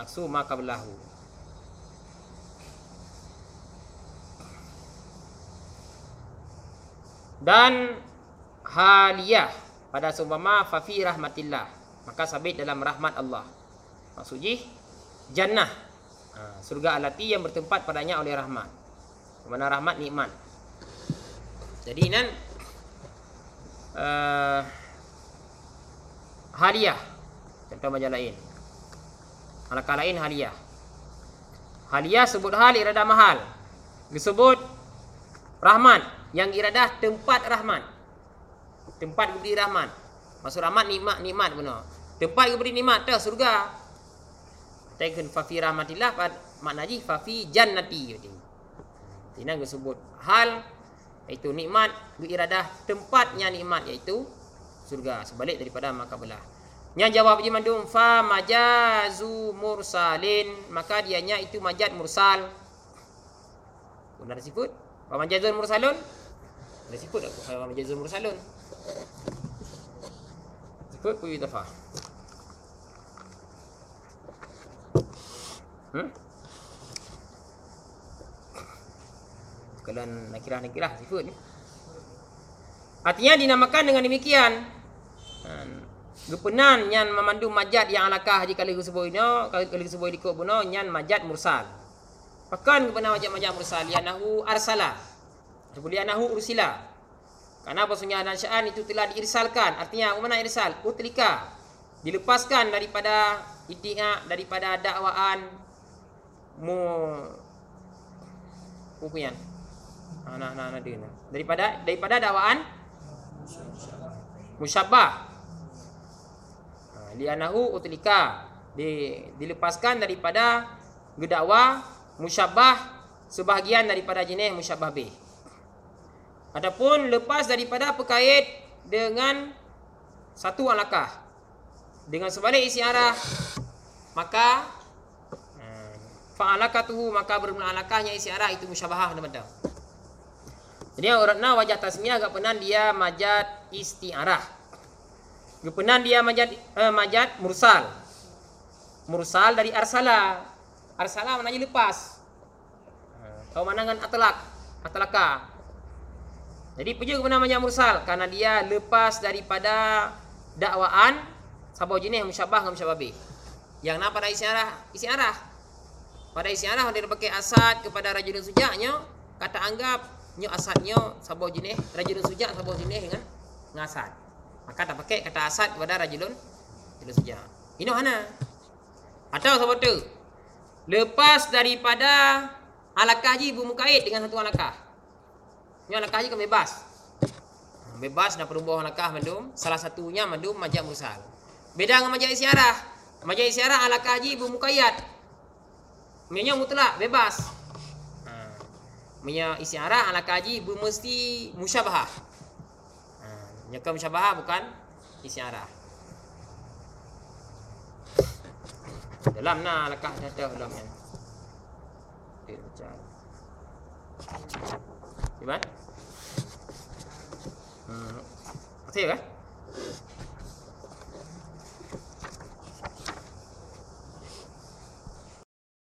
S1: Aksu maka belahu dan haliyah pada seumpama fa fi rahmatillah. Maka sabit dalam rahmat Allah. Maksudnya jannah. Ha, surga alati yang bertempat padanya oleh rahmat. Mana rahmat nikmat. Jadi nan uh, hadiah contoh macam lain alakah lain hadiah hadiah sebut hal iradah mahal. Disebut rahmat yang iradah tempat rahmat tempat diberi rahmat maksud rahmat nikmat nikmat benar tempat diberi nikmat tu surga. Taken fafi rahmatillah makna ji fafi jannati Tina disebut hal iaitu nikmat iradah tempatnya nikmat iaitu surga. Sebalik daripada makabelah yang jawab je mandum fa majazu mursalin maka dianya itu majaz mursal. Benar disebut? Fa majazun mursalun? Ada sebut aku fa majazun mursalun. Sebut pun kita fa. Hmm? Kalau nak kira nak kira sebut ni. Artinya dinamakan dengan demikian. Hmm gepenan nyan memandu majad yang alakah jika kali sebut ini kali sebut dikut buno nyan majad mursal. Pakan gepenan majad majad mursal ya nahu arsala. Sebut ya nahu ursila. Karena bahasanya dan sya'an itu telah diirsalkan artinya mana irsal? Utlika. Dilepaskan daripada iddia daripada dakwaan mu pupuyan nah nah nah daripada daripada dakwaan? Musyabbah lianahu utlika di, dilepaskan daripada gedakwa musyabbah sebahagian daripada jenis musyabbah bih adapun lepas daripada perkait dengan satu alakah dengan sebalik isi arah maka hmm, fa'alakatuhu maka bermula alakahnya isi arah itu musyabahah teman-teman jadi uratna wajah tasmiyah agak penan dia majat istiarah Gepenan dia majad eh, majad mursal. Mursal dari arsala. Arsala maknanya lepas. Kau manangan atlak, atlaka. Jadi punya kebenaran majad mursal karena dia lepas daripada dakwaan sabau jenis musyabah dengan musyabah bih. Yang nak pada isyarah, isyarah. Pada isyarah dia pakai asad kepada rajulun sujaknya, kata anggap nyo asadnya sabau jenis rajulun sujak sabau jenis dengan ngasad. Maka tak pakai kata asad kepada rajulun Rajulun sejarah Ini mana? Atau sebab tu Lepas daripada Alakah ji bermukait dengan satu alakah Ini alakah ji kan bebas. Bebas dan perubah alakah mandum Salah satunya mandum majak musal Beda dengan majak isyarah. Majak isyarah alakah ji bermukayat Maksudnya mutlak bebas. Maksudnya isyarah alakah ji bermesti musyabahah Nyakam syabah bukan isyarah. Dalam na lekah data dalam ni. Okey macam. Gimana? Hmm. Okey kan?